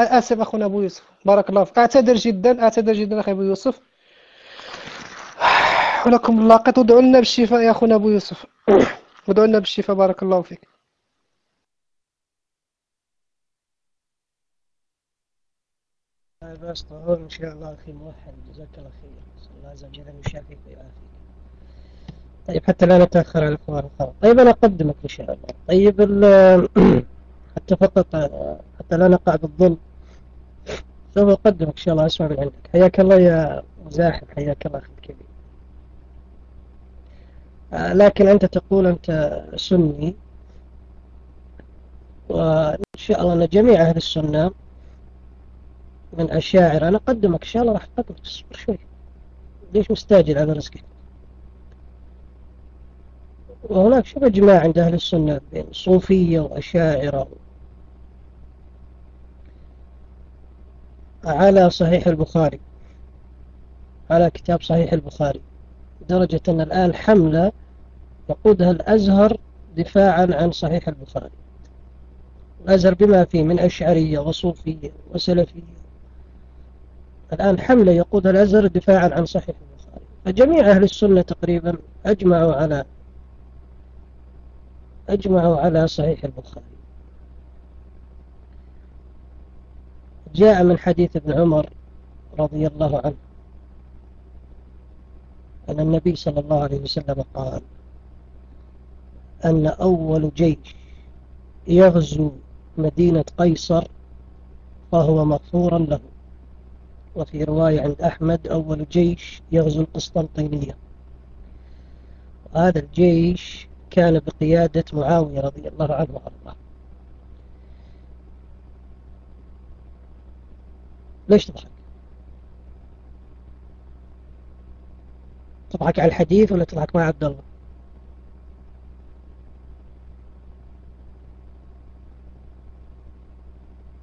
آسف أخونا أبو يوسف. بارك الله فيك. أعتذر جدا أعتذر جدا أخي أبو يوسف. ولكم اللاقط ودعوا لنا بالشفاء يا أخونا أبو يوسف. ودعوا لنا بالشفاء. بارك الله فيك. بس طهور إن شاء الله. أخي موحد. جزاك الله خير. الله عز وجل. أن يشافيك ويعافيك. طيب حتى لا نتأخر على الخير طيب أنا أقدمك إن شاء الله. طيب حتى فقط حتى لا نقع بالظلم. سوف أقدمك إن شاء الله أسمع من عندك. حياك الله يا مزاحم حياك الله أخي الكبير آه، لكن أنت تقول أنت سني. وإن شاء الله أن جميع أهل السنة من أشاعر أنا أقدمك إن شاء الله راح أقدمك. اصبر شوي. ليش مستعجل على رزقك؟ وهناك شوف إجماع عند أهل السنة بين صوفية وأشاعرة. على صحيح البخاري. على كتاب صحيح البخاري. لدرجة أن الآن حملة يقودها الأزهر دفاعا عن صحيح البخاري. الأزهر بما فيه من أشعرية وصوفية وسلفية. الآن حملة يقودها الأزهر دفاعا عن صحيح البخاري. فجميع أهل السنة تقريبا أجمعوا على أجمعوا على صحيح البخاري. جاء من حديث ابن عمر رضي الله عنه. أن النبي صلى الله عليه وسلم قال أن أول جيش يغزو مدينة قيصر فهو مغفورا له. وفي رواية عند أحمد أول جيش يغزو القسطنطينية. هذا الجيش كان بقيادة معاوية رضي الله عنه وأرضاه. ليش تضحك؟ تضحك على الحديث ولا تضحك مع عبد الله؟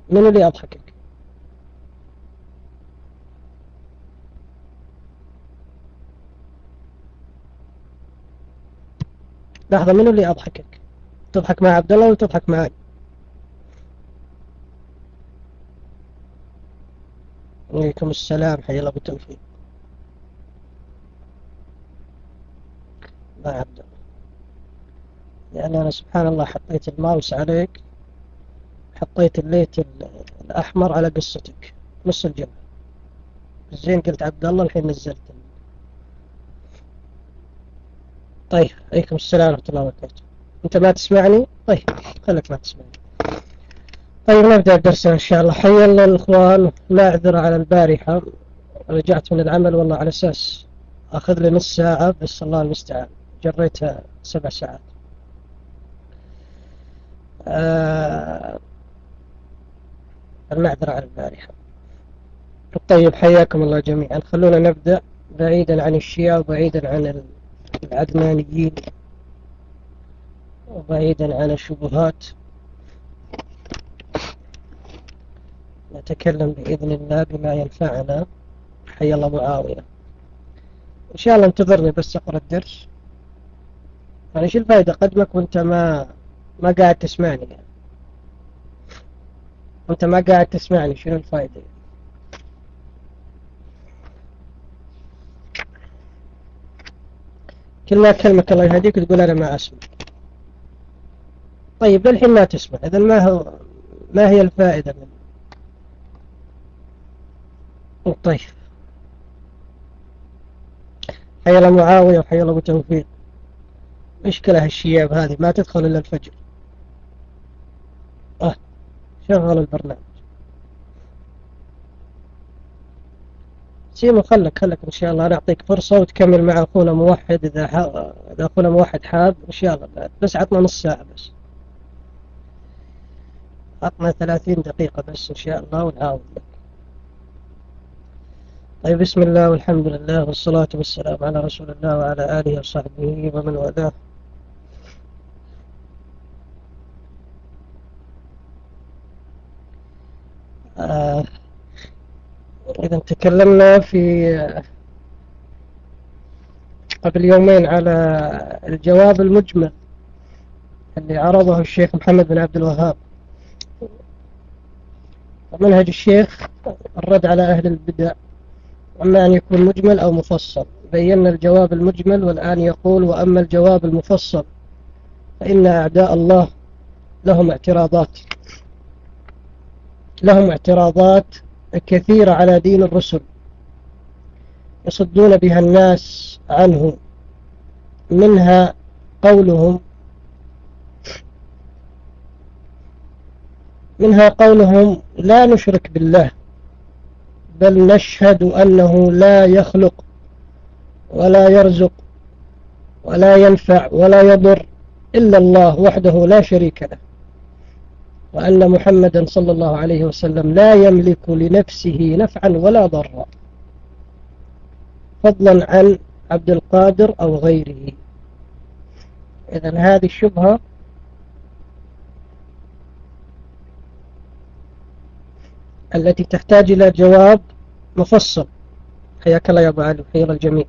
من اللي أضحكك؟ لحظة من اللي أضحكك؟ تضحك مع عبد الله ولا تضحك معي عليكم السلام حي الله بالتوفيق. ما عبد الله. لأن أنا سبحان الله حطيت الماوس عليك حطيت الليت الأحمر على قصتك. نص الجبهة زين قلت عبد الله الحين نزلت طيب عليكم السلام ورحمة الله وبركاته. أنت ما تسمعني؟ طيب خليك ما تسمعني. طيب نبدأ درسنا إن شاء الله. حيا الله الإخوان. لا أعذر على البارحة. رجعت من العمل والله على أساس أخذ لي نص ساعة بس الله المستعان. جريتها سبع ساعات. آه المعذرة على البارحة. طيب حياكم الله جميعا. خلونا نبدأ بعيدا عن الشيعة وبعيدا عن العدنانيين وبعيدا عن الشبهات. نتكلم بإذن الله بما ينفعنا. حي الله معاوية. إن شاء الله انتظرني بس أقرأ الدرس. يعني شو الفائدة؟ قدمك وانت ما ما قاعد تسمعني يعني. وانت ما قاعد تسمعني شنو الفائدة؟ كل ما أكلمك الله يهديك تقول أنا ما أسمع. طيب للحين ما تسمع. إذا ما هو ما هي الفائدة من طيب حي الله معاوية وحي الله توفيق مشكلة هالشياب هذه؟ ما تدخل إلا الفجر. آه شغل البرنامج. سيما خلك خلك إن شاء الله. نعطيك فرصة وتكمل مع أخونا موحد إذا إذا أخونا موحد حاب. إن شاء الله. بس عطنا نص ساعة بس. عطنا ثلاثين دقيقة بس إن شاء الله ونعاود. لك طيب بسم الله والحمد لله والصلاة والسلام على رسول الله وعلى آله وصحبه ومن والاه. آه إذا تكلمنا في قبل يومين على الجواب المجمل اللي عرضه الشيخ محمد بن عبد الوهاب. ومنهج الشيخ الرد على أهل البدع. أما أن يكون مجمل أو مفصل. بينا الجواب المجمل والآن يقول وأما الجواب المفصل فإن أعداء الله لهم اعتراضات. لهم اعتراضات كثيرة على دين الرسل. يصدون بها الناس عنه. منها قولهم. منها قولهم لا نشرك بالله. بل نشهد أنه لا يخلق ولا يرزق ولا ينفع ولا يضر إلا الله وحده لا شريك له. وأن محمدا صلى الله عليه وسلم لا يملك لنفسه نفعا ولا ضرا. فضلا عن عبد القادر أو غيره. إذا هذه الشبهة التي تحتاج إلى جواب مفصل. حياك الله يا أبو علي خير الجميع.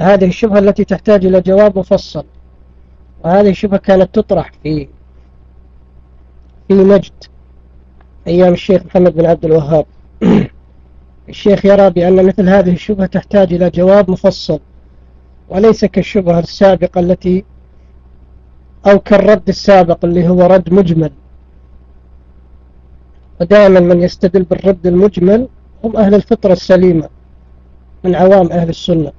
هذه الشبهة التي تحتاج إلى جواب مفصل. وهذه الشبهة كانت تطرح في في نجد أيام الشيخ محمد بن عبد الوهاب. الشيخ يرى بأن مثل هذه الشبهة تحتاج إلى جواب مفصل وليس كالشبهة السابقة التي أو كالرد السابق اللي هو رد مجمل. ودائما من يستدل بالرد المجمل هم أهل الفطرة السليمة من عوام أهل السنة.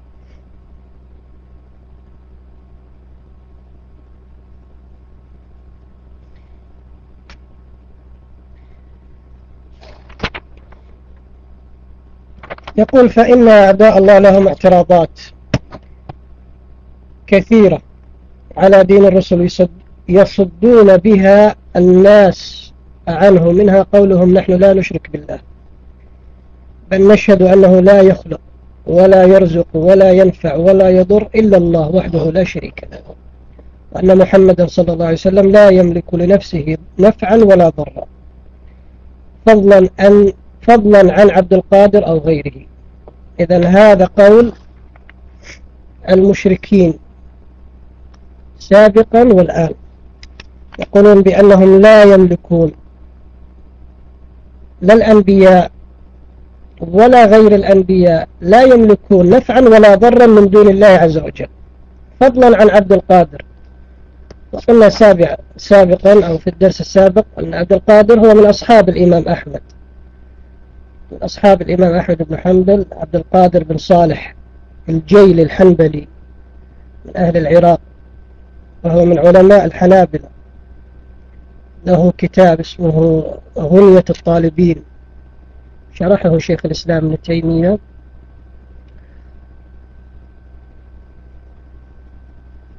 يقول فإن أعداء الله لهم اعتراضات كثيرة على دين الرسل يصدون بها الناس عنه منها قولهم نحن لا نشرك بالله. بل نشهد أنه لا يخلق ولا يرزق ولا ينفع ولا يضر إلا الله وحده لا شريك له. وأن محمدا صلى الله عليه وسلم لا يملك لنفسه نفعا ولا ضرا. فضلا عن فضلا عن عبد القادر أو غيره. إذا هذا قول المشركين سابقا والآن. يقولون بأنهم لا يملكون لا الأنبياء ولا غير الأنبياء لا يملكون نفعا ولا ضرا من دون الله عز وجل. فضلا عن عبد القادر. وقلنا سابع سابقا أو في الدرس السابق أن عبد القادر هو من أصحاب الإمام أحمد. من أصحاب الإمام أحمد بن حنبل عبد القادر بن صالح الجيل الحنبلي من أهل العراق وهو من علماء الحنابلة. له كتاب اسمه غنية الطالبين. شرحه شيخ الإسلام ابن تيمية.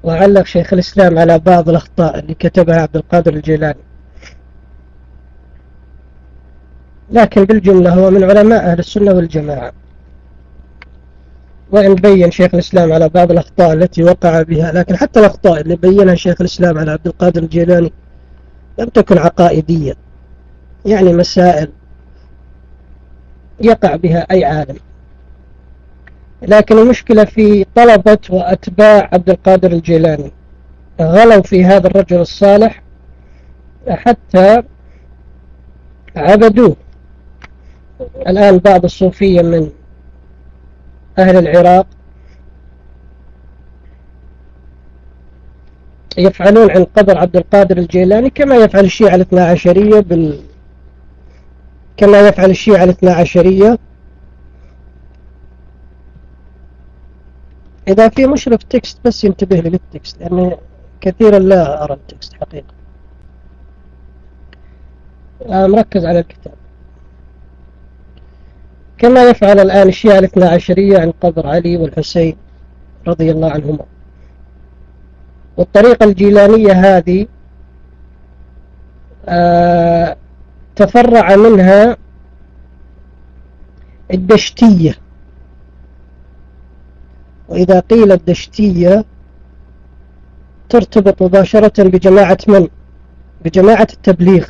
وعلق شيخ الإسلام على بعض الأخطاء اللي كتبها عبد القادر الجيلاني. لكن بالجملة هو من علماء أهل السنة والجماعة. وإن بين شيخ الإسلام على بعض الأخطاء التي وقع بها لكن حتى الأخطاء اللي بينها شيخ الإسلام على عبد القادر الجيلاني لم تكن عقائدية يعني مسائل يقع بها أي عالم. لكن المشكلة في طلبة وأتباع عبد القادر الجيلاني. غلوا في هذا الرجل الصالح حتى عبدوه. الآن بعض الصوفية من أهل العراق يفعلون عن قبر عبد القادر الجيلاني كما يفعل الشيعة الاثنى عشرية بال كما يفعل الشيعة الاثنى عشرية إذا في مشرف text بس ينتبه لي لل text لأن كثيرا لا أرى ال text حقيقة. مركز على الكتاب. كما يفعل الآن الشيعة الاثنى عشرية عن قبر علي والحسين رضي الله عنهما. والطريقة الجيلانية هذه آه تفرع منها الدشتية. وإذا قيل الدشتية ترتبط مباشرة بجماعة من؟ بجماعة التبليغ.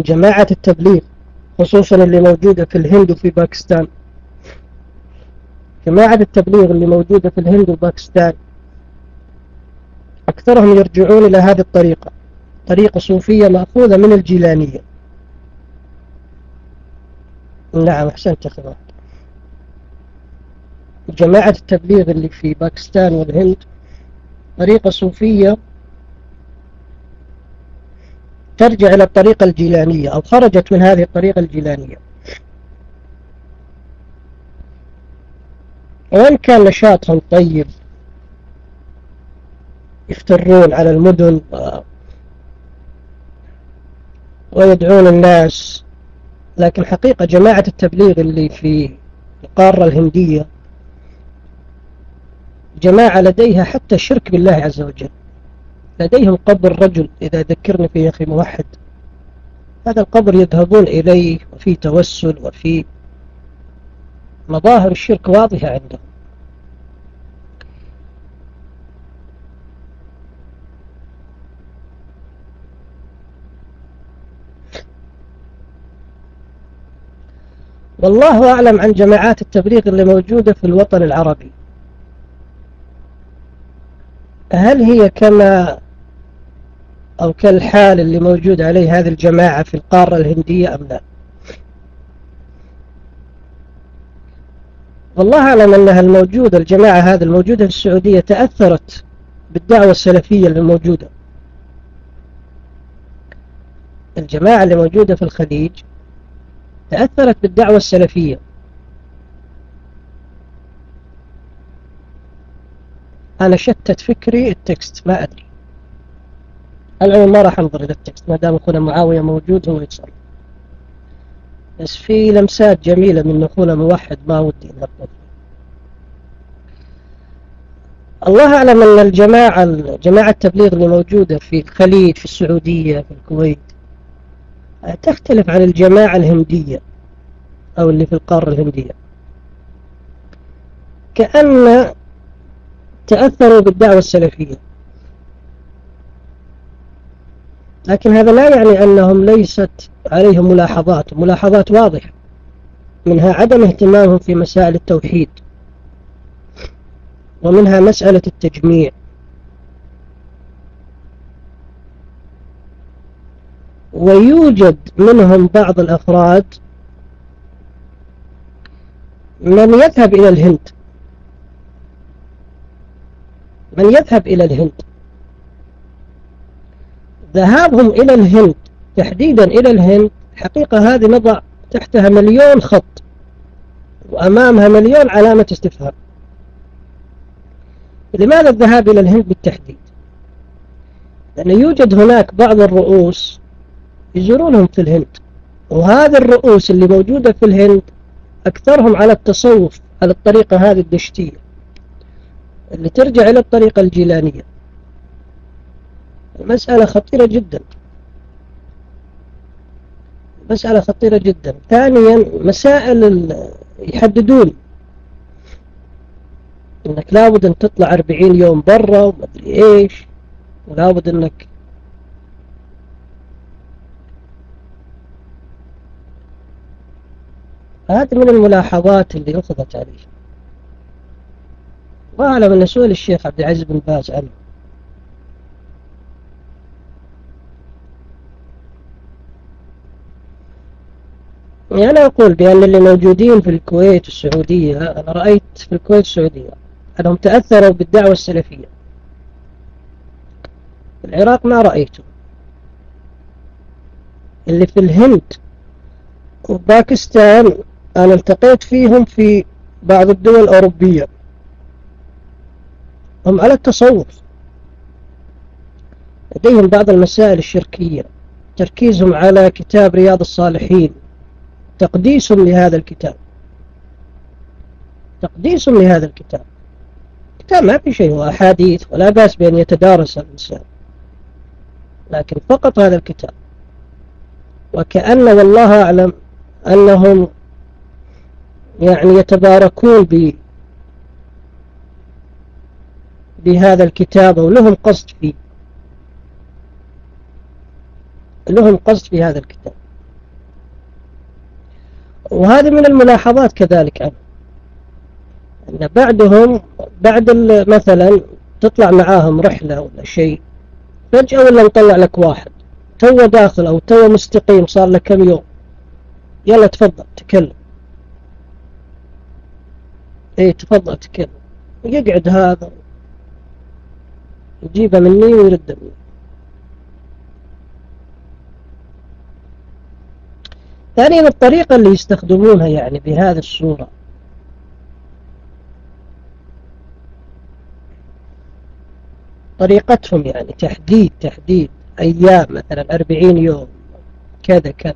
جماعة التبليغ خصوصا اللي موجودة في الهند وفي باكستان. جماعة التبليغ اللي موجودة في الهند وباكستان. أكثرهم يرجعون إلى هذه الطريقة طريقة صوفية مأخوذة من الجيلانية. نعم أحسنت أخي جماعة التبليغ اللي في باكستان والهند طريقة صوفية ترجع إلى الطريقة الجيلانية أو خرجت من هذه الطريقة الجيلانية. وإن كان نشاطهم طيب يفترون على المدن ويدعون الناس. لكن حقيقة جماعة التبليغ اللي في القارة الهندية جماعة لديها حتى الشرك بالله عز وجل. لديهم قبر رجل إذا ذكرني فيه أخي موحد. هذا القبر يذهبون إليه وفي توسل وفي مظاهر الشرك واضحة عندهم. والله أعلم عن جماعات التبليغ اللي موجودة في الوطن العربي. هل هي كما أو كالحال اللي موجود عليه هذه الجماعة في القارة الهندية أم لا؟ والله أعلم أنها الموجودة الجماعة هذه الموجودة في السعودية تأثرت بالدعوة السلفية اللي موجودة. الجماعة اللي موجودة في الخليج تأثرت بالدعوة السلفية. أنا شتت فكري التكست ما أدري. العموم ما راح أنظر إلى التكست ما دام أخونا معاوية موجود هو يتصل بس في لمسات جميلة من أخونا موحد ما ودي نربط الله أعلم أن الجماعة جماعة التبليغ اللي موجودة في الخليج في السعودية في الكويت تختلف عن الجماعة الهندية أو اللي في القارة الهندية. كأن تأثروا بالدعوة السلفية. لكن هذا لا يعني أنهم ليست عليهم ملاحظات. ملاحظات واضحة. منها عدم اهتمامهم في مسائل التوحيد. ومنها مسألة التجميع. ويوجد منهم بعض الأفراد من يذهب إلى الهند. من يذهب إلى الهند. ذهابهم إلى الهند تحديدا إلى الهند حقيقة هذه نضع تحتها مليون خط وأمامها مليون علامة استفهام. لماذا الذهاب إلى الهند بالتحديد؟ لأن يوجد هناك بعض الرؤوس يزورونهم في الهند. وهذه الرؤوس اللي موجودة في الهند أكثرهم على التصوف على الطريقة هذه الدشتية. اللي ترجع إلى الطريقة الجيلانية. المسألة خطيرة جدا. مسألة خطيرة جدا. ثانيا مسائل يحددون إنك لابد أن تطلع 40 يوم برا ومدري إيش ولابد إنك هذه من الملاحظات اللي أخذت عليه وأعلم أن سؤال الشيخ عبد العزيز بن باز عنه يعني أنا أقول بأن اللي موجودين في الكويت والسعودية أنا رأيت في الكويت والسعودية أنهم تأثروا بالدعوة السلفية. في العراق ما رأيته اللي في الهند وباكستان أنا التقيت فيهم في بعض الدول الأوروبية. هم على التصوف. لديهم بعض المسائل الشركية. تركيزهم على كتاب رياض الصالحين. تقديسهم لهذا الكتاب. تقديسهم لهذا الكتاب. كتاب ما في شيء هو أحاديث ولا بأس بأن يتدارس الإنسان. لكن فقط هذا الكتاب. وكأن والله أعلم أنهم يعني يتباركون ب بهذا الكتاب ولهم قصد فيه لهم قصد في هذا الكتاب. وهذه من الملاحظات كذلك عنه أن بعدهم بعد مثلا تطلع معاهم رحلة ولا شيء فجأة ولا نطلع لك واحد؟ تو داخل أو تو مستقيم صار له كم يوم؟ يلا تفضل تكلم. إيه تفضل تكلم. يقعد هذا. يجيبه مني ويرد مني ثانيا الطريقة اللي يستخدمونها يعني بهذه الصورة. طريقتهم يعني تحديد تحديد أيام مثلا أربعين يوم كذا كذا.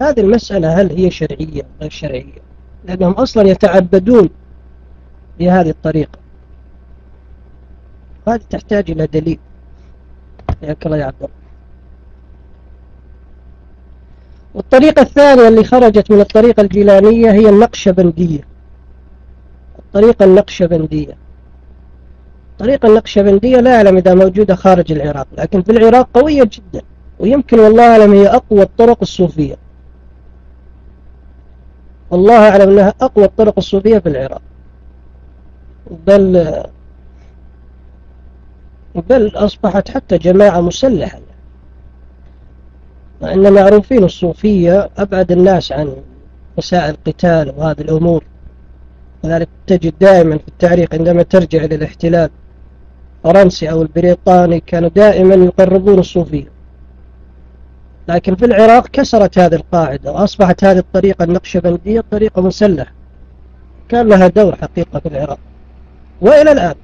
هذه المسألة هل هي شرعية غير شرعية؟ لأنهم أصلا يتعبدون بهذه الطريقة. هذه تحتاج إلى دليل. حياك الله يا عبد الله. والطريقة الثانية اللي خرجت من الطريقة الجيلانية هي النقشبندية. الطريقة النقشبندية. الطريقة النقشبندية لا أعلم إذا موجودة خارج العراق لكن في العراق قوية جدا ويمكن والله أعلم هي أقوى الطرق الصوفية. والله أعلم أنها أقوى الطرق الصوفية في العراق. بل بل أصبحت حتى جماعة مسلحة. أن معروفين الصوفية أبعد الناس عن مسائل القتال وهذه الأمور. لذلك تجد دائما في التاريخ عندما ترجع إلى الاحتلال الفرنسي أو البريطاني كانوا دائما يقربون الصوفية. لكن في العراق كسرت هذه القاعدة وأصبحت هذه الطريقة النقشبندية طريقة مسلحة كان لها دور حقيقة في العراق وإلى الآن.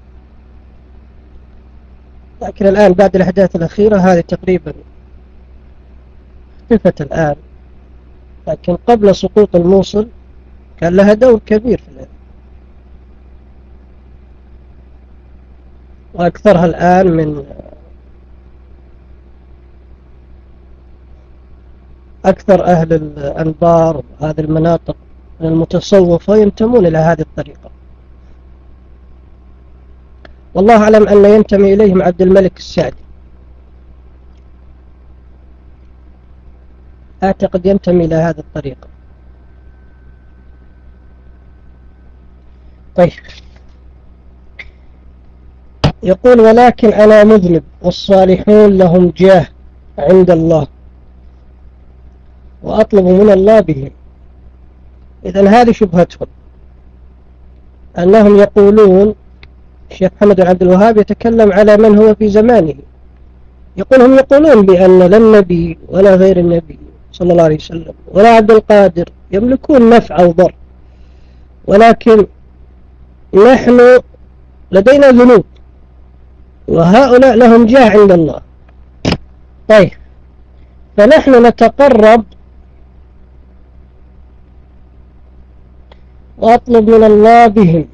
لكن الآن بعد الأحداث الأخيرة هذه تقريبا اختفت الآن. لكن قبل سقوط الموصل كان لها دور كبير في العراق. وأكثرها الآن من أكثر أهل الأنبار وهذه المناطق من المتصوفة ينتمون إلى هذه الطريقة. والله أعلم أن ينتمي إليهم عبد الملك السعدي. أعتقد ينتمي إلى هذه الطريقة. طيب. يقول ولكن أنا مذنب والصالحون لهم جاه عند الله. وأطلب من الله بهم. إذا هذه شبهتهم. أنهم يقولون الشيخ محمد بن عبد الوهاب يتكلم على من هو في زمانه. يقول هم يقولون بأن لا النبي ولا غير النبي صلى الله عليه وسلم ولا عبد القادر يملكون نفع أو ضر. ولكن نحن لدينا ذنوب وهؤلاء لهم جاه عند الله. طيب. فنحن نتقرب وأطلب من الله بهم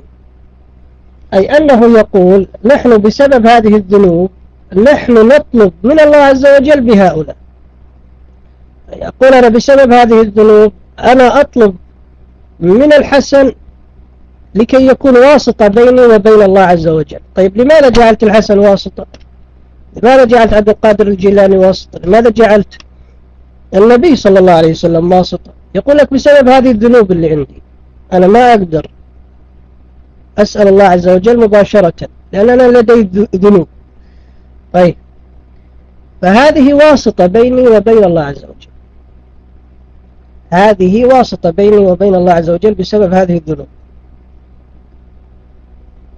أي أنه يقول نحن بسبب هذه الذنوب نحن نطلب من الله عز وجل بهؤلاء. يقول أنا بسبب هذه الذنوب أنا أطلب من الحسن لكي يكون واسطة بيني وبين الله عز وجل. طيب لماذا جعلت الحسن واسطة؟ لماذا جعلت عبد القادر الجيلاني واسطة؟ لماذا جعلت النبي صلى الله عليه وسلم واسطة؟ يقول لك بسبب هذه الذنوب اللي عندي. أنا ما أقدر أسأل الله عز وجل مباشرة لأن أنا لدي ذنوب. طيب. فهذه واسطة بيني وبين الله عز وجل. هذه واسطة بيني وبين الله عز وجل بسبب هذه الذنوب.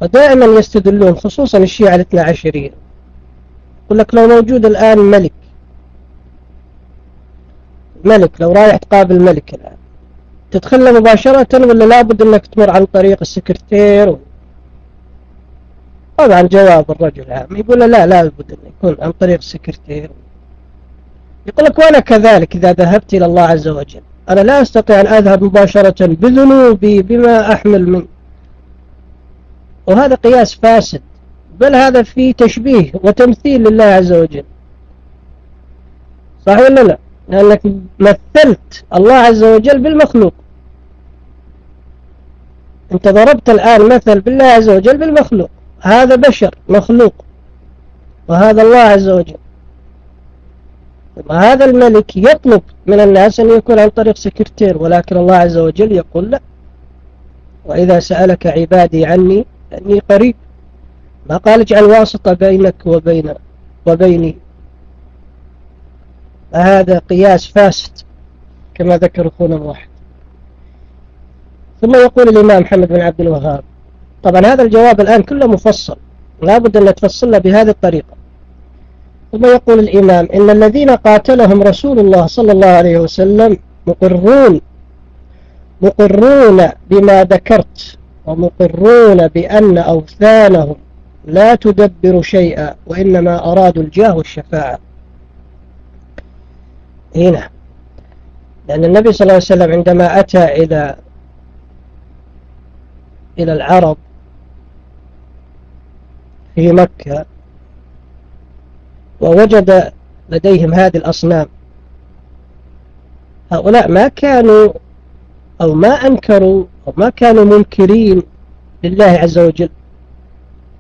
ودائما يستدلون خصوصا الشيعة الاثنى عشرية يقول لك لو موجود الآن ملك ملك لو رايح تقابل ملك الآن تدخل مباشرة ولا لابد إنك تمر عن طريق السكرتير و... طبعا جواب الرجل عام. يقول لا لابد إن يكون عن طريق السكرتير. يقول لك وأنا كذلك إذا ذهبت إلى الله عز وجل. أنا لا أستطيع أن أذهب مباشرة بذنوبي بما أحمل من وهذا قياس فاسد. بل هذا فيه تشبيه وتمثيل لله عز وجل. صحيح ولا لا؟ لأنك مثلت الله عز وجل بالمخلوق. أنت ضربت الآن مثل بالله عز وجل بالمخلوق. هذا بشر مخلوق. وهذا الله عز وجل. هذا الملك يطلب من الناس أن يكون عن طريق سكرتير ولكن الله عز وجل يقول لا. وإذا سألك عبادي عني أني قريب. ما قال اجعل واسطة بينك وبين وبيني هذا قياس فاسد كما ذكر أخونا واحد ثم يقول الإمام محمد بن عبد الوهاب طبعا هذا الجواب الآن كله مفصل لابد أن نتفصل بهذه الطريقة. ثم يقول الإمام إن الذين قاتلهم رسول الله صلى الله عليه وسلم مقرون مقرون بما ذكرت ومقرون بأن أوثانهم لا تدبر شيئا وإنما أرادوا الجاه والشفاعة. هنا. لأن النبي صلى الله عليه وسلم عندما أتى إلى إلى العرب في مكة ووجد لديهم هذه الأصنام. هؤلاء ما كانوا أو ما أنكروا أو ما كانوا منكرين لله عز وجل.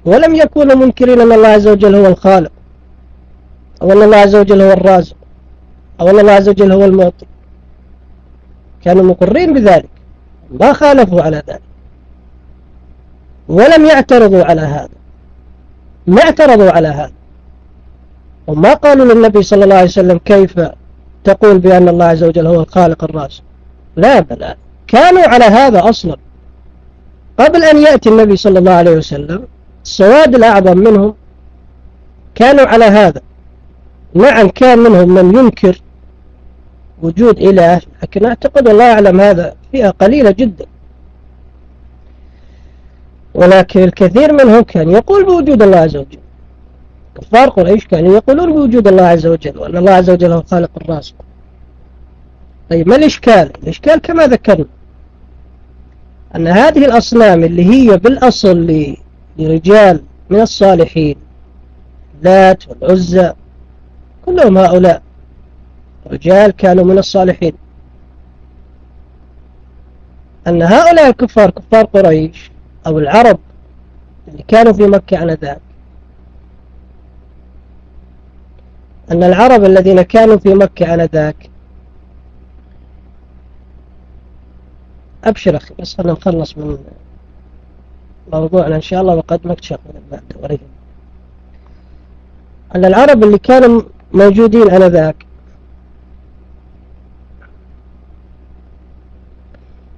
ولم يكونوا منكرين أن الله عز وجل هو الخالق أو أن الله عز وجل هو الرازق. أو أن الله عز وجل هو المعطي. كانوا مقرين بذلك. ما خالفوا على ذلك. ولم يعترضوا على هذا. ما اعترضوا على هذا. وما قالوا للنبي صلى الله عليه وسلم كيف تقول بأن الله عز وجل هو الخالق الرازق. لا بل كانوا على هذا أصلا. قبل أن يأتي النبي صلى الله عليه وسلم السواد الأعظم منهم كانوا على هذا. نعم كان منهم من ينكر وجود إله لكن أعتقد الله أعلم هذا فئة قليلة جدا. ولكن الكثير منهم كان يقول بوجود الله عز وجل. كفار قريش كانوا يقولون بوجود الله عز وجل وأن الله عز وجل هو خالق الرازق. طيب ما الإشكال؟ الإشكال كما ذكرنا أن هذه الأصنام اللي هي بالأصل لرجال من الصالحين ذات والعزة كلهم هؤلاء. رجال كانوا من الصالحين. أن هؤلاء الكفار كفار قريش أو العرب اللي كانوا في مكة آنذاك. أن العرب الذين كانوا في مكة آنذاك. أبشر أخي بس خلنا نخلص من موضوعنا إن شاء الله وقدمك شيخ بعد وريهم أن العرب اللي كانوا موجودين آنذاك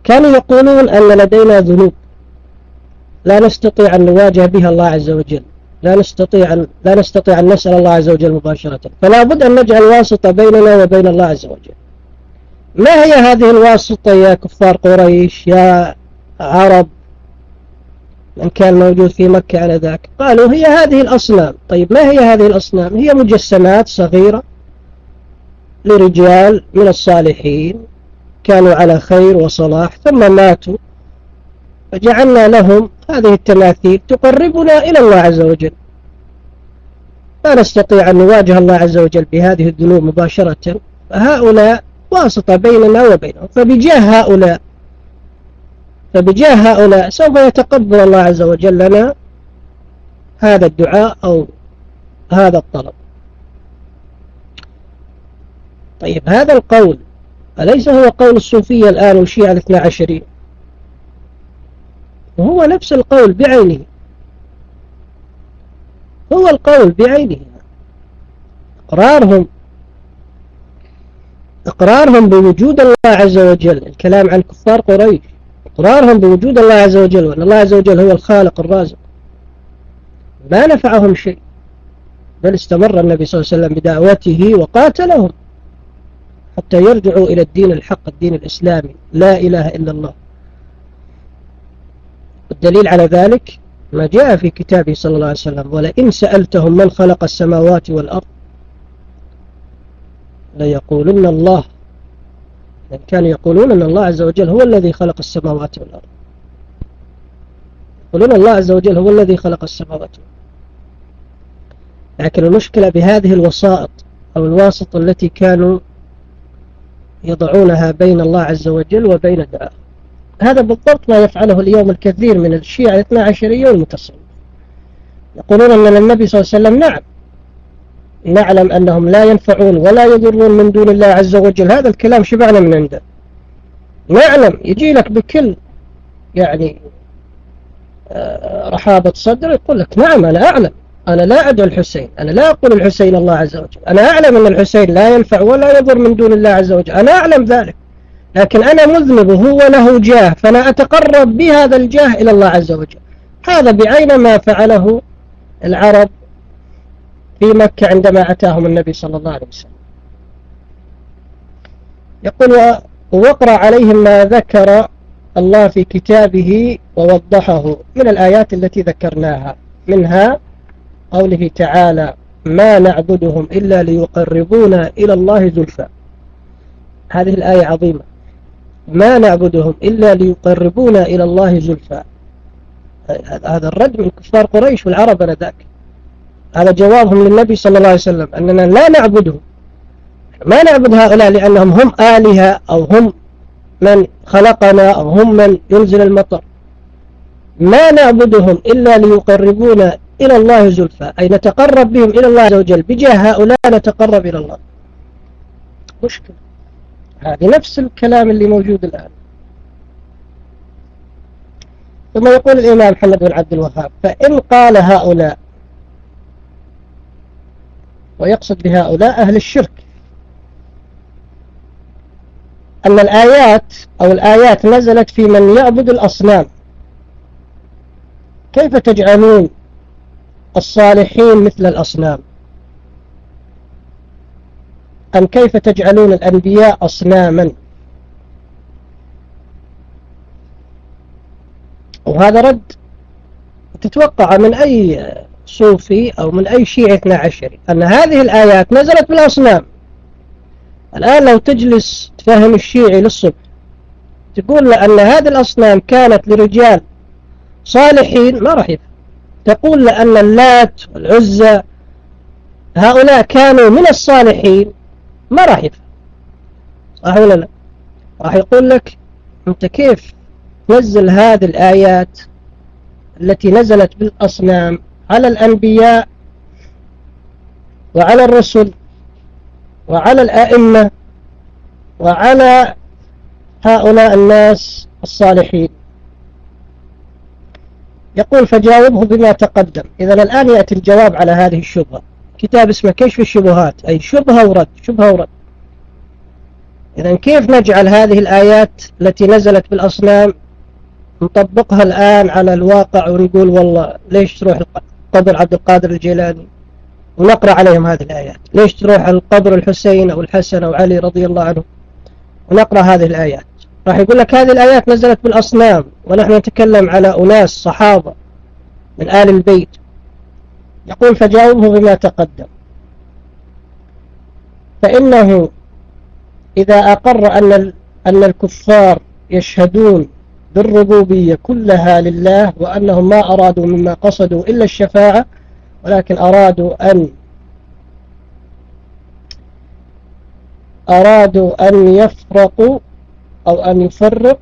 كانوا يقولون أن لدينا ذنوب. لا نستطيع أن نواجه بها الله عز وجل. لا نستطيع أن لا نستطيع أن نسأل الله عز وجل مباشرة. فلا بد أن نجعل واسطة بيننا وبين الله عز وجل. ما هي هذه الواسطة يا كفار قريش يا عرب؟ من كان موجود في مكة على ذاك قالوا هي هذه الأصنام. طيب ما هي هذه الأصنام؟ هي مجسمات صغيرة لرجال من الصالحين. كانوا على خير وصلاح ثم ماتوا. فجعلنا لهم هذه التماثيل تقربنا إلى الله عز وجل. لا نستطيع أن نواجه الله عز وجل بهذه الذنوب مباشرة. فهؤلاء واسطة بيننا وبينهم. فبجاه هؤلاء فبجاه هؤلاء سوف يتقبل الله عز وجل لنا هذا الدعاء أو هذا الطلب. طيب هذا القول أليس هو قول الصوفية الآن والشيعة الاثنى عشرية وهو نفس القول بعينه. هو القول بعينه. إقرارهم إقرارهم بوجود الله عز وجل الكلام عن كفار قريش. إقرارهم بوجود الله عز وجل وأن الله عز وجل هو الخالق الرازق. ما نفعهم شيء. بل استمر النبي صلى الله عليه وسلم بدعوته وقاتلهم. حتى يرجعوا إلى الدين الحق الدين الإسلامي. لا إله إلا الله. والدليل على ذلك ما جاء في كتابه صلى الله عليه وسلم ولئن سألتهم من خلق السماوات والأرض ليقولن الله. يعني كانوا يقولون أن الله عز وجل هو الذي خلق السماوات والأرض. يقولون الله عز وجل هو الذي خلق السماوات لكن المشكلة بهذه الوسائط أو الواسطة التي كانوا يضعونها بين الله عز وجل وبين الدعاء هذا بالضبط ما يفعله اليوم الكثير من الشيعة الاثنى عشرية والمتصل يقولون أن النبي صلى الله عليه وسلم نعم. نعلم أنهم لا ينفعون ولا يضرون من دون الله عز وجل. هذا الكلام شبعنا من عنده. نعلم يجي لك بكل يعني آه، رحابة صدر يقول لك نعم أنا أعلم. أنا لا أدعو الحسين. أنا لا أقول الحسين الله عز وجل. أنا أعلم أن الحسين لا ينفع ولا يضر من دون الله عز وجل. أنا أعلم ذلك. لكن أنا مذنب وهو له جاه فأنا أتقرب بهذا الجاه إلى الله عز وجل. هذا بعين ما فعله العرب في مكة عندما أتاهم النبي صلى الله عليه وسلم. يقول وقرأ عليهم ما ذكر الله في كتابه ووضحه من الآيات التي ذكرناها. منها قوله تعالى ما نعبدهم إلا ليقربونا إلى الله زلفى هذه الآية عظيمة. ما نعبدهم إلا ليقربونا إلى الله زلفى هذا الرد من كفار قريش والعرب ذاك هذا جوابهم للنبي صلى الله عليه وسلم أننا لا نعبدهم. ما نعبد هؤلاء لأنهم هم آلهة أو هم من خلقنا أو هم من ينزل المطر. ما نعبدهم إلا ليقربونا إلى الله زلفى. أي نتقرب بهم إلى الله عز وجل. بجاه هؤلاء نتقرب إلى الله. مشكلة. هذه نفس الكلام اللي موجود الآن. ثم يقول الإمام محمد بن عبد الوهاب فإن قال هؤلاء ويقصد بهؤلاء أهل الشرك أن الآيات أو الآيات نزلت في من يعبد الأصنام. كيف تجعلون الصالحين مثل الأصنام. أم كيف تجعلون الأنبياء أصناما؟ وهذا رد تتوقع من أي صوفي أو من أي شيعي اثنى عشري أن هذه الآيات نزلت بالأصنام. الآن لو تجلس تفهم الشيعي للصبح تقول له أن هذه الأصنام كانت لرجال صالحين ما راح يفهم. تقول له أن اللات والعزة هؤلاء كانوا من الصالحين. ما راح يفهم. صح ولا لا؟ راح يقول لك أنت كيف تنزل هذه الآيات التي نزلت بالأصنام على الأنبياء وعلى الرسل وعلى الأئمة وعلى هؤلاء الناس الصالحين؟ يقول فجاوبه بما تقدم. إذا الآن يأتي الجواب على هذه الشبهة. كتاب اسمه كشف الشبهات. أي شبهة ورد شبهة ورد. إذا كيف نجعل هذه الآيات التي نزلت بالأصنام نطبقها الآن على الواقع ونقول والله ليش تروح قبر عبد القادر الجيلاني ونقرأ عليهم هذه الآيات؟ ليش تروح القبر الحسين أو الحسن أو علي رضي الله عنه ونقرأ هذه الآيات؟ راح يقول لك هذه الآيات نزلت بالأصنام ونحن نتكلم على أناس صحابة من آل البيت. يقول فجاوبه بما تقدم. فإنه إذا أقر أن أن الكفار يشهدون بالربوبية كلها لله وأنهم ما أرادوا مما قصدوا إلا الشفاعة ولكن أرادوا أن أرادوا أن يفرقوا أو أن يفرق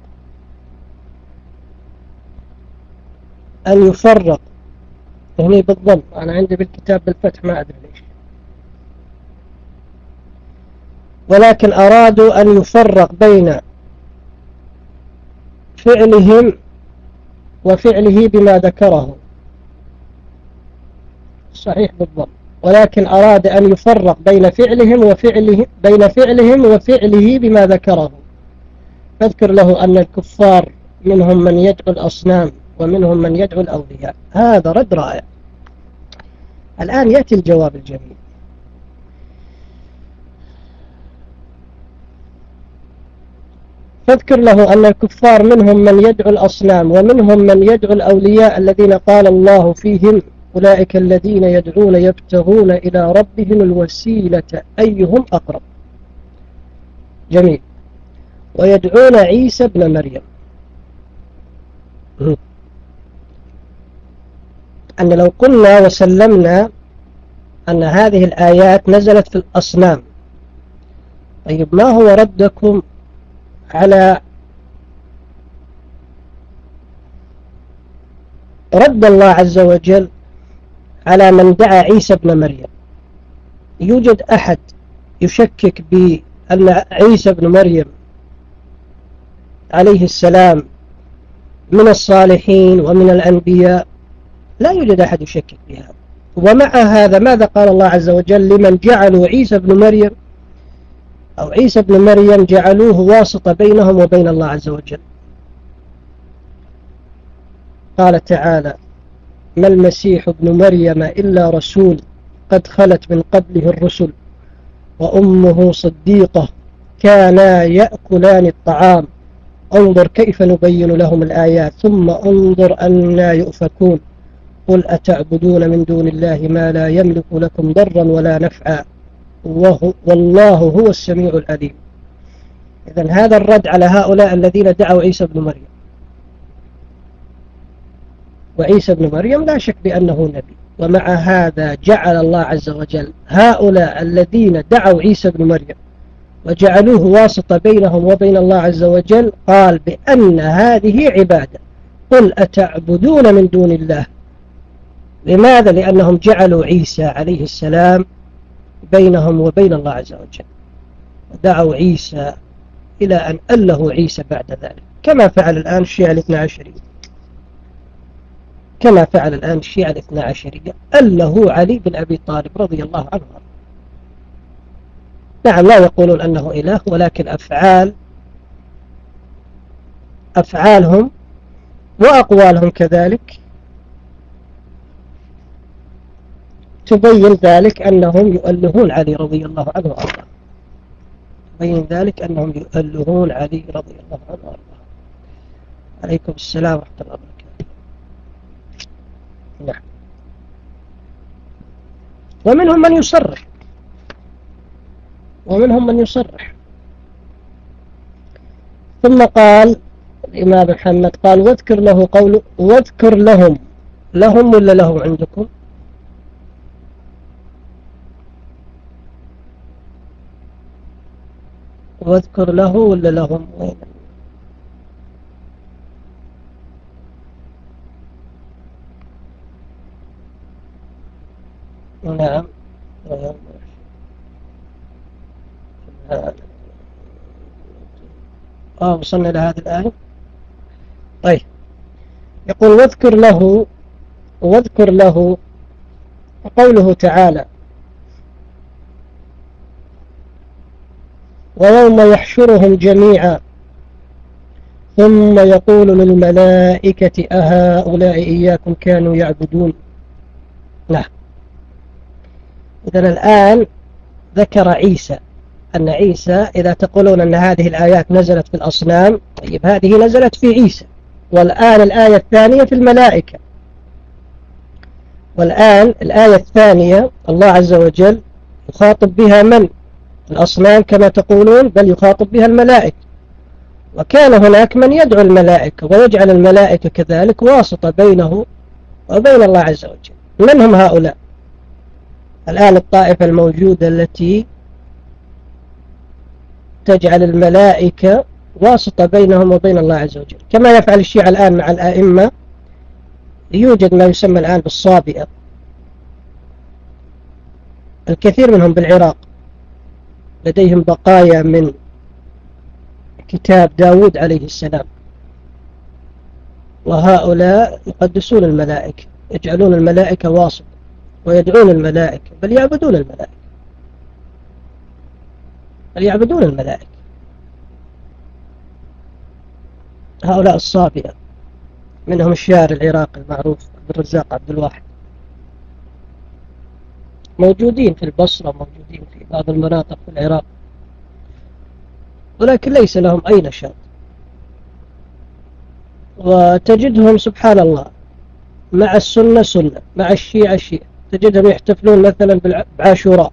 أن يفرق. هني بالضم أنا عندي بالكتاب بالفتح ما أدري ليش. ولكن أرادوا أن يفرق بين فعلهم وفعله بما ذكره. صحيح بالضبط. ولكن أراد أن يفرق بين فعلهم وفعله بين فعلهم وفعله بما ذكره. فاذكر له أن الكفار منهم من يدعو الأصنام ومنهم من يدعو الأولياء. هذا رد رائع. الآن يأتي الجواب الجميل. فاذكر له أن الكفار منهم من يدعو الأصنام ومنهم من يدعو الأولياء الذين قال الله فيهم أولئك الذين يدعون يبتغون إلى ربهم الوسيلة. أيهم أقرب؟ جميل. ويدعون عيسى بن مريم. أن لو قلنا وسلمنا أن هذه الآيات نزلت في الأصنام طيب ما هو ردكم على رد الله عز وجل على من دعا عيسى ابن مريم؟ يوجد أحد يشكك بأن عيسى ابن مريم عليه السلام من الصالحين ومن الأنبياء لا يوجد أحد يشكك بها ومع هذا ماذا قال الله عز وجل لمن جعلوا عيسى ابن مريم أو عيسى بن مريم جعلوه واسطة بينهم وبين الله عز وجل؟ قال تعالى ما المسيح ابن مريم إلا رسول قد خلت من قبله الرسل وأمه صديقة كانا يأكلان الطعام انظر كيف نبين لهم الآيات ثم انظر أنا يؤفكون. قل أتعبدون من دون الله ما لا يملك لكم ضرا ولا نفعا. وهو والله هو السميع العليم. إذا هذا الرد على هؤلاء الذين دعوا عيسى بن مريم. وعيسى بن مريم لا شك بأنه نبي. ومع هذا جعل الله عز وجل هؤلاء الذين دعوا عيسى بن مريم وجعلوه واسطة بينهم وبين الله عز وجل قال بأن هذه عبادة. قل أتعبدون من دون الله. لماذا؟ لأنهم جعلوا عيسى عليه السلام بينهم وبين الله عز وجل. ودعوا عيسى إلى أن أله عيسى بعد ذلك. كما فعل الآن الشيعة الاثنى عشرية. كما فعل الآن الشيعة الاثنى عشرية. أله علي بن أبي طالب رضي الله عنه. نعم لا يقولون أنه إله ولكن أفعال أفعالهم وأقوالهم كذلك تبين ذلك أنهم يؤلهون علي رضي الله عنه وأرضاه. تبين ذلك أنهم يؤلهون علي رضي الله عنه وأرضاه. عليكم السلام ورحمة الله وبركاته. نعم. ومنهم من يصرح. ومنهم من يصرح. ثم قال الإمام محمد قال واذكر له قول واذكر لهم. لهم ولا له عندكم؟ واذكر له ولا لهم؟ وين نعم. آه وصلنا إلى هذه الآية. طيب. يقول واذكر له واذكر له قوله تعالى ويوم يحشرهم جميعا ثم يقول للملائكة أهؤلاء إياكم كانوا يعبدون. نعم. إذن الآن ذكر عيسى. أن عيسى إذا تقولون أن هذه الآيات نزلت في الأصنام طيب هذه نزلت في عيسى. والآن الآية الثانية في الملائكة. والآن الآية الثانية الله عز وجل يخاطب بها من؟ الأصنام كما تقولون بل يخاطب بها الملائكة. وكان هناك من يدعو الملائكة ويجعل الملائكة كذلك واسطة بينه وبين الله عز وجل. من هم هؤلاء؟ الآن الطائفة الموجودة التي تجعل الملائكة واسطة بينهم وبين الله عز وجل. كما يفعل الشيعة الآن مع الآئمة يوجد ما يسمى الآن بالصابئة. الكثير منهم بالعراق. لديهم بقايا من كتاب داود عليه السلام. وهؤلاء يقدسون الملائكة يجعلون الملائكة واصل ويدعون الملائكة بل يعبدون الملائكة. يعبدون الملائكة؟ هؤلاء الصابئة منهم الشاعر العراقي المعروف عبد الرزاق عبد الواحد. موجودين في البصرة موجودين في بعض المناطق في العراق. ولكن ليس لهم أي نشاط. وتجدهم سبحان الله مع السنة سنة مع الشيعة شيعة تجدهم يحتفلون مثلا بعاشوراء.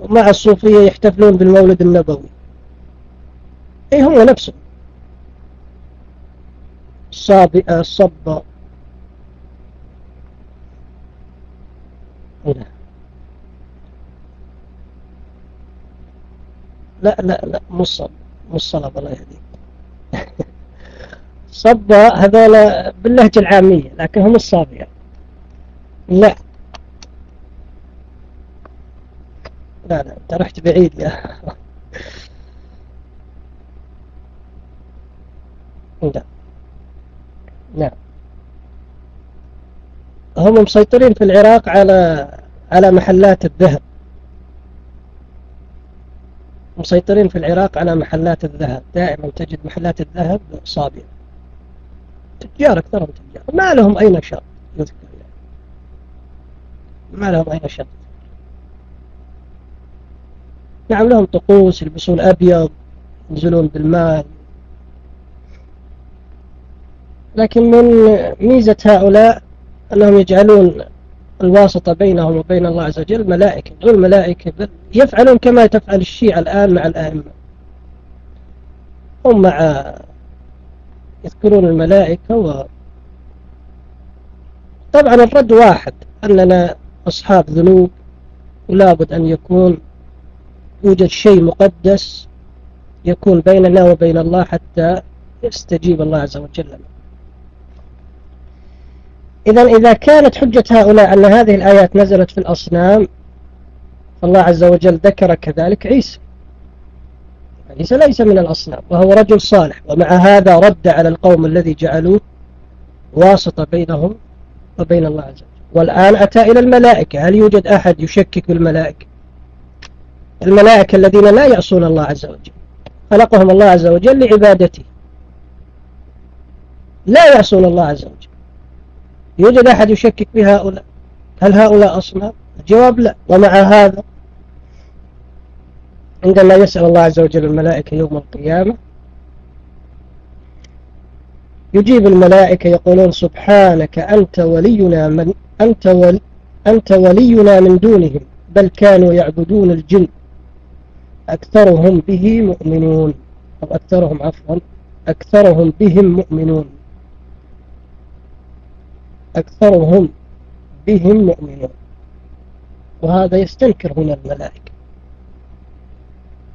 ومع الصوفية يحتفلون بالمولد النبوي. اي هم نفسهم؟ الصابئة الصبة نعم لا لا لا مو صب مو الصلب الله يهديك. صبة هذول باللهجة العامية لكن هم الصابية لا. لا لا انت رحت بعيد يا. لا. نعم هم مسيطرين في العراق على على محلات الذهب. مسيطرين في العراق على محلات الذهب. دائما تجد محلات الذهب صابية. تجار أكثرهم تجار. ما لهم أي نشاط يذكر يعني. ما لهم أي نشاط نعم لهم طقوس يلبسون أبيض ينزلون بالماء. لكن من ميزة هؤلاء أنهم يجعلون الواسطة بينهم وبين الله عز وجل ملائكة. دون ملائكة يفعلون كما تفعل الشيعة الآن مع الآئمة. هم مع يذكرون الملائكة و طبعا الرد واحد أننا أصحاب ذنوب ولا بد أن يكون يوجد شيء مقدس يكون بيننا وبين الله حتى يستجيب الله عز وجل. إذا إذا كانت حجة هؤلاء أن هذه الآيات نزلت في الأصنام فالله عز وجل ذكر كذلك عيسى. عيسى ليس من الأصنام وهو رجل صالح ومع هذا رد على القوم الذي جعلوه واسطة بينهم وبين الله عز وجل. والآن أتى إلى الملائكة هل يوجد أحد يشكك بالملائكة؟ الملائكة الذين لا يعصون الله عز وجل. خلقهم الله عز وجل لعبادته. لا يعصون الله عز وجل. يوجد أحد يشكك بهؤلاء هل هؤلاء أصنام؟ الجواب لا. ومع هذا عندما يسأل الله عز وجل الملائكة يوم القيامة يجيب الملائكة يقولون سبحانك أنت ولينا من أنت, ول أنت ولينا من دونهم بل كانوا يعبدون الجن. أكثرهم به مؤمنون. أو أكثرهم عفوا أكثرهم بهم مؤمنون. أكثرهم بهم مؤمنون. وهذا يستنكر هنا الملائكة.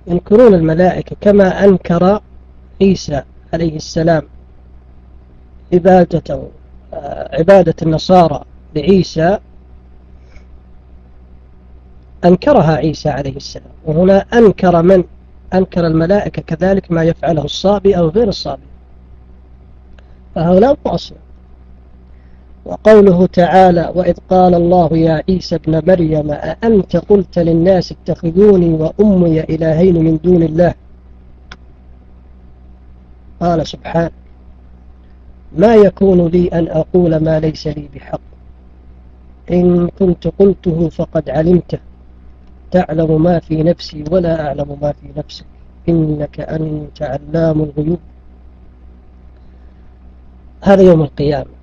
ينكرون الملائكة كما أنكر عيسى عليه السلام عبادة عبادة النصارى لعيسى أنكرها عيسى عليه السلام. وهنا أنكر من؟ أنكر الملائكة كذلك ما يفعله الصابي أو غير الصابي. فهؤلاء مؤصلون وقوله تعالى وإذ قال الله يا عيسى ابن مريم أأنت قلت للناس اتخذوني وأمي إلهين من دون الله؟ قال سبحانه ما يكون لي أن أقول ما ليس لي بحق. إن كنت قلته فقد علمته. تعلم ما في نفسي ولا أعلم ما في نفسك. إنك أنت علام الغيوب. هذا يوم القيامة.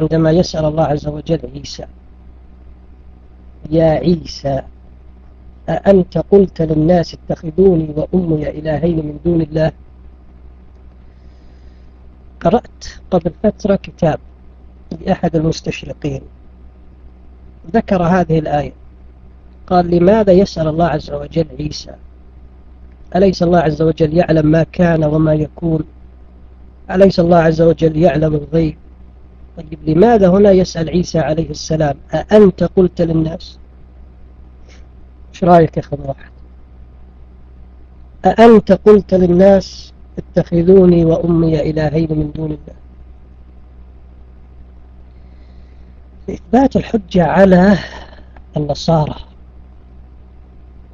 عندما يسأل الله عز وجل عيسى يا عيسى أأنت قلت للناس اتخذوني وأمي إلهين من دون الله؟ قرأت قبل فترة كتاب لأحد المستشرقين. ذكر هذه الآية. قال لماذا يسأل الله عز وجل عيسى؟ أليس الله عز وجل يعلم ما كان وما يكون؟ أليس الله عز وجل يعلم الغيب؟ طيب لماذا هنا يسأل عيسى عليه السلام؟ أأنت قلت للناس؟ إيش رأيك يا واحد؟ أأنت قلت للناس اتخذوني وأمي إلهين من دون الله؟ إثبات الحجة على النصارى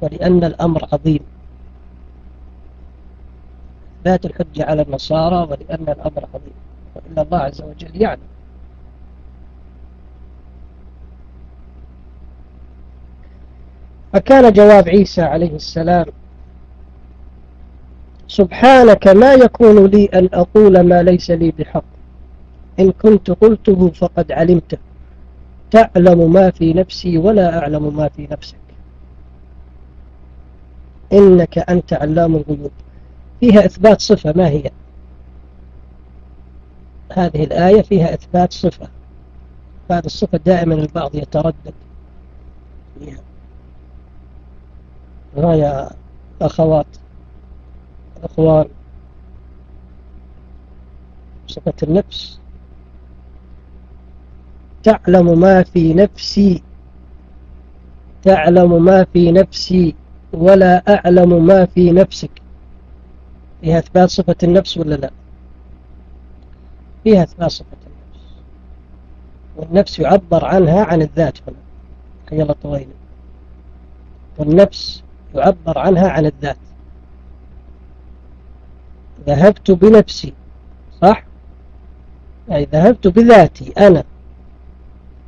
ولأن الأمر عظيم. إثبات الحجة على النصارى ولأن الأمر عظيم. وإن الله عز وجل يعلم. فكان جواب عيسى عليه السلام سبحانك ما يكون لي أن أقول ما ليس لي بحق. إن كنت قلته فقد علمته. تعلم ما في نفسي ولا أعلم ما في نفسك. إنك أنت علام الغيوب. فيها إثبات صفة ما هي؟ هذه الآية فيها إثبات صفة. هذه الصفة دائما البعض يتردد. فيها يا أخوات أخوان. صفة النفس. تعلم ما في نفسي. تعلم ما في نفسي. ولا أعلم ما في نفسك. فيها إثبات صفة النفس ولا لا؟ فيها إثبات صفة النفس. والنفس يعبر عنها عن الذات هنا. خيال طويل والنفس يعبر عنها عن الذات. ذهبت بنفسي صح؟ أي ذهبت بذاتي أنا.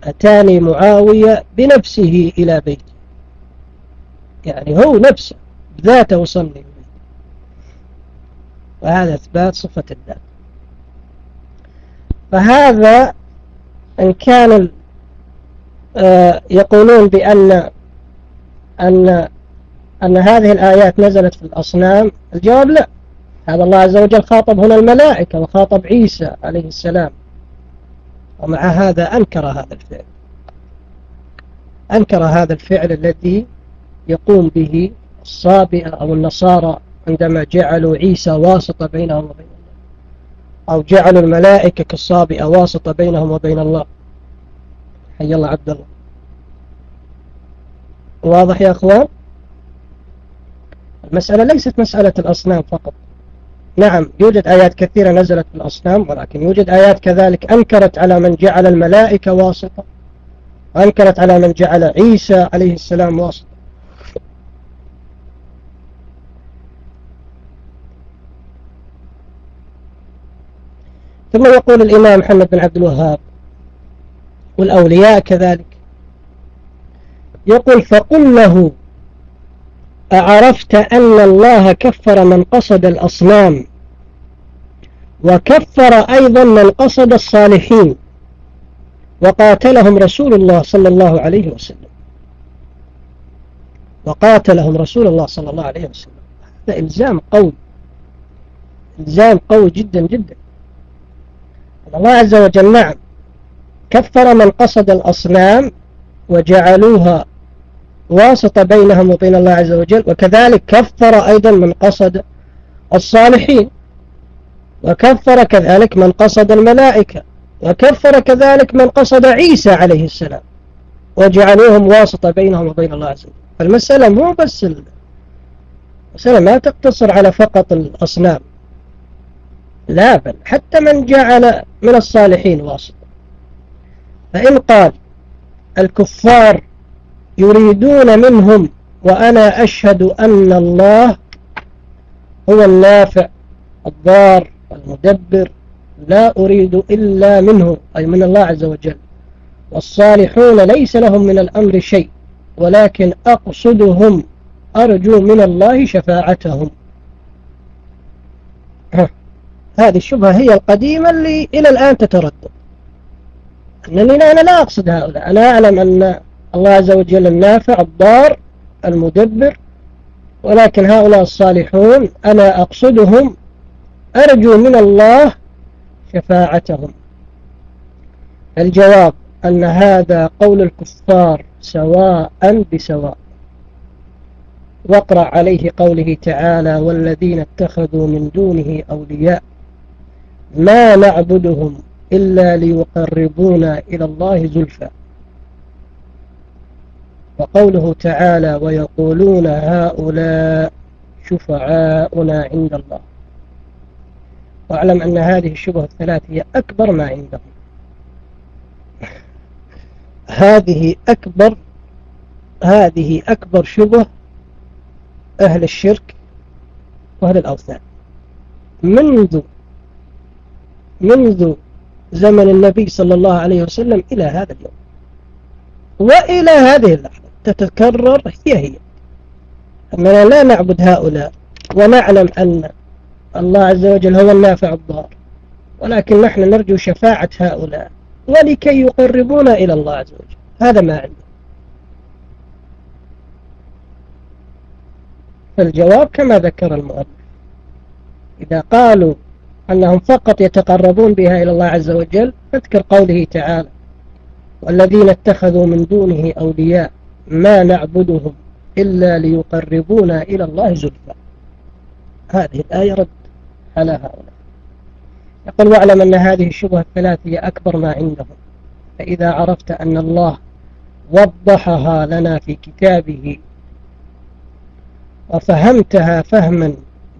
أتاني معاوية بنفسه إلى بيتي يعني هو نفسه بذاته وصلني وهذا إثبات صفة الذات فهذا إن كان آه، يقولون بأن أن أن هذه الآيات نزلت في الأصنام الجواب لا. هذا الله عز وجل خاطب هنا الملائكة وخاطب عيسى عليه السلام. ومع هذا أنكر هذا الفعل. أنكر هذا الفعل الذي يقوم به الصابئة أو النصارى عندما جعلوا عيسى واسطة بينهم وبين الله. أو جعلوا الملائكة كالصابئة واسطة بينهم وبين الله. حي الله عبد الله. واضح يا أخوان؟ المسألة ليست مسألة الأصنام فقط. نعم يوجد آيات كثيرة نزلت في الأصنام ولكن يوجد آيات كذلك أنكرت على من جعل الملائكة واسطة وأنكرت على من جعل عيسى عليه السلام واسطة. ثم يقول الإمام محمد بن عبد الوهاب والأولياء كذلك. يقول فقل له أعرفت أن الله كفر من قصد الأصنام وكفر أيضا من قصد الصالحين وقاتلهم رسول الله صلى الله عليه وسلم. وقاتلهم رسول الله صلى الله عليه وسلم. هذا إلزام قوي إلزام قوي جدا جدا. الله عز وجل نعم. كفر من قصد الأصنام وجعلوها واسطة بينهم وبين الله عز وجل وكذلك كفر أيضا من قصد الصالحين وكفر كذلك من قصد الملائكة وكفر كذلك من قصد عيسى عليه السلام وجعلوهم واسطة بينهم وبين الله عز وجل. فالمسألة مو بس المسألة ما تقتصر على فقط الأصنام. لا بل حتى من جعل من الصالحين واسطة فإن قال الكفار يريدون منهم وأنا أشهد أن الله هو النافع الضار المدبر لا أريد إلا منه أي من الله عز وجل. والصالحون ليس لهم من الأمر شيء ولكن أقصدهم أرجو من الله شفاعتهم. هذه الشبهة هي القديمة اللي إلى الآن تتردد. أنني أنا لا أقصد هؤلاء. أنا أعلم أن الله عز وجل النافع الضار المدبر ولكن هؤلاء الصالحون أنا أقصدهم أرجو من الله شفاعتهم. الجواب أن هذا قول الكفار سواء بسواء. واقرأ عليه قوله تعالى والذين اتخذوا من دونه أولياء ما نعبدهم إلا ليقربونا إلى الله زلفى. وقوله تعالى ويقولون هؤلاء شفعاؤنا عند الله. واعلم أن هذه الشبهة الثلاث هي أكبر ما عندهم. هذه أكبر هذه أكبر شبه أهل الشرك وأهل الأوثان. منذ منذ زمن النبي صلى الله عليه وسلم إلى هذا اليوم. وإلى هذه اللحظة تتكرر هي هي. أننا لا نعبد هؤلاء ونعلم أن الله عز وجل هو النافع الضار ولكن نحن نرجو شفاعة هؤلاء ولكي يقربونا إلى الله عز وجل. هذا ما عندنا فالجواب كما ذكر المؤلف إذا قالوا أنهم فقط يتقربون بها إلى الله عز وجل فاذكر قوله تعالى والذين اتخذوا من دونه أولياء ما نعبدهم إلا ليقربونا إلى الله زلفى. هذه الآية رد على هؤلاء. يقول واعلم أن هذه الشبهة الثلاث هي أكبر ما عندهم فإذا عرفت أن الله وضحها لنا في كتابه وفهمتها فهما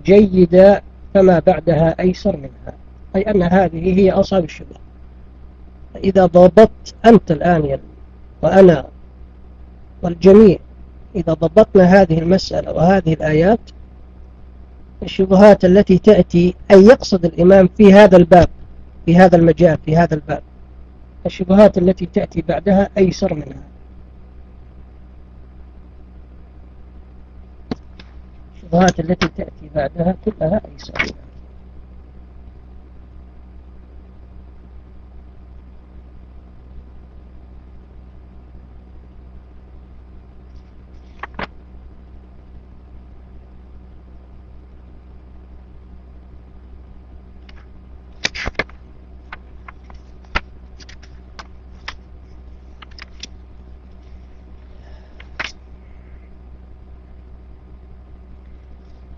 جيدا فما بعدها أيسر منها أي أن هذه هي أصاب الشبهة فإذا ضبطت أنت الآن وأنا والجميع إذا ضبطنا هذه المسألة وهذه الآيات الشبهات التي تأتي أي يقصد الإمام في هذا الباب في هذا المجال في هذا الباب الشبهات التي تأتي بعدها أيسر منها. الشبهات التي تأتي بعدها كلها أيسر منها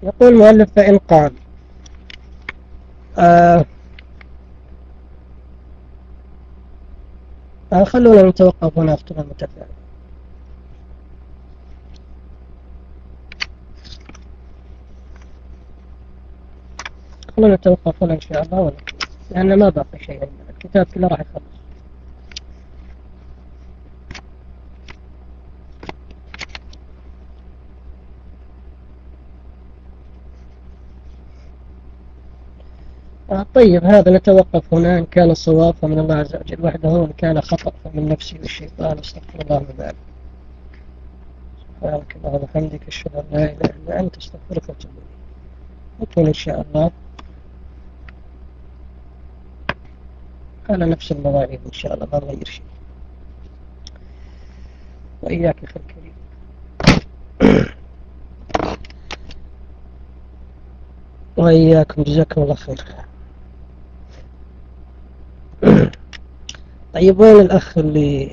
يقول المؤلف فإن قال. آه آه خلونا نتوقف هنا اختلاف المتفاعل. خلونا نتوقف هنا إن شاء الله لأن ما باقي شيء. الكتاب كله راح يخلص. طيب هذا نتوقف هنا. إن كان الصواب فمن الله عز وجل وحده وإن كان خطأ فمن نفسي والشيطان استغفر الله من ذلك سبحانك اللهم وبحمدك أشهد أن لا إله إلا أنت أستغفرك وأتوب إليك. نكون إن شاء الله على نفس المواعيد إن شاء الله. ما نغير شيء وإياك أخي الكريم. وإياكم. جزاكم الله خير. طيب وين الأخ اللي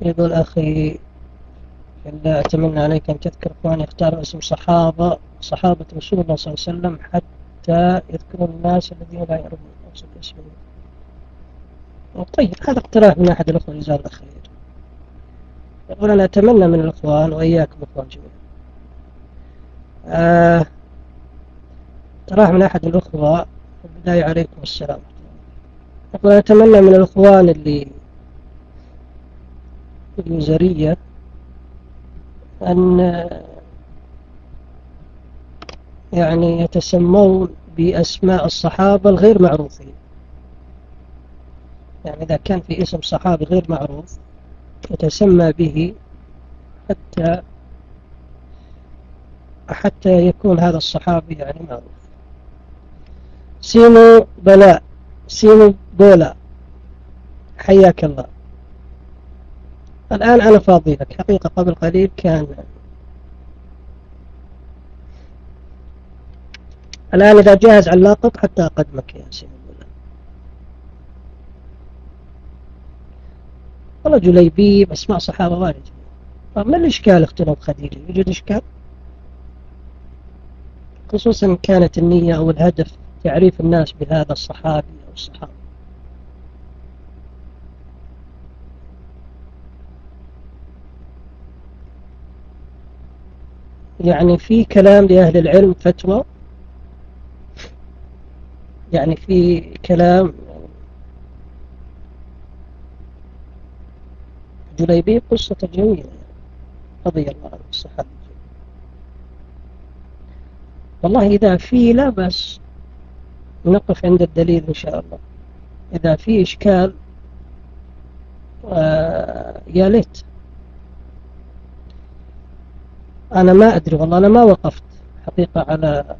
يقول أخي إلا أتمنى عليك أن تذكر أخواني اختاروا اسم صحابة صحابة رسول الله صلى الله عليه وسلم حتى يذكروا الناس الذين لا يعرفون اسمهم طيب هذا اقتراح من أحد الأخوة جزاه الله خير. يقول أنا أتمنى من الأخوان وإياكم أخوان جميعا آه اقتراح من أحد الأخوة البداية عليكم السلام. يقول أتمنى من الأخوان اللي الوزارية أن يعني يتسمون بأسماء الصحابة الغير معروفين. يعني إذا كان في اسم صحابي غير معروف يتسمى به حتى حتى يكون هذا الصحابي يعني معروف. سينو بلاء سينو بولا حياك الله. الآن أنا فاضي لك حقيقة قبل قليل كان الآن إذا جاهز علاقك حتى أقدمك يا سينو بولا والله جليبيب أسماء صحابة طيب ما الإشكال اختلاط خديجة يوجد إشكال؟ خصوصا كانت النية أو الهدف تعريف الناس بهذا الصحابي أو الصحابي يعني في كلام لأهل العلم فتوى يعني في كلام جليبيب قصة جميلة رضي الله عنه الصحابي والله إذا في لا بس نقف عند الدليل إن شاء الله. إذا في إشكال آه يا ليت. أنا ما أدري والله أنا ما وقفت حقيقة على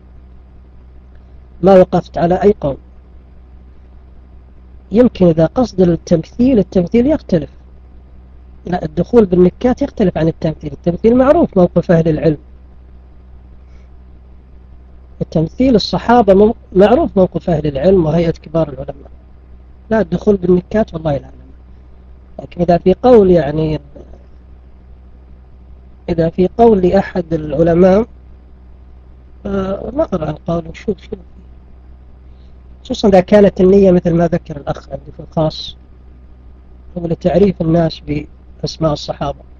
ما وقفت على أي قول. يمكن إذا قصد التمثيل التمثيل يختلف. لا الدخول بالنكات يختلف عن التمثيل. التمثيل معروف موقف أهل العلم. التمثيل الصحابة معروف موقف أهل العلم وهيئة كبار العلماء. لا الدخول بالنكات والله لا لكن إذا في قول يعني إذا في قول لأحد العلماء آه، نقرأ القول. ونشوف شنو خصوصا إذا كانت النية مثل ما ذكر الأخ عندي في الخاص هو لتعريف الناس بأسماء الصحابة.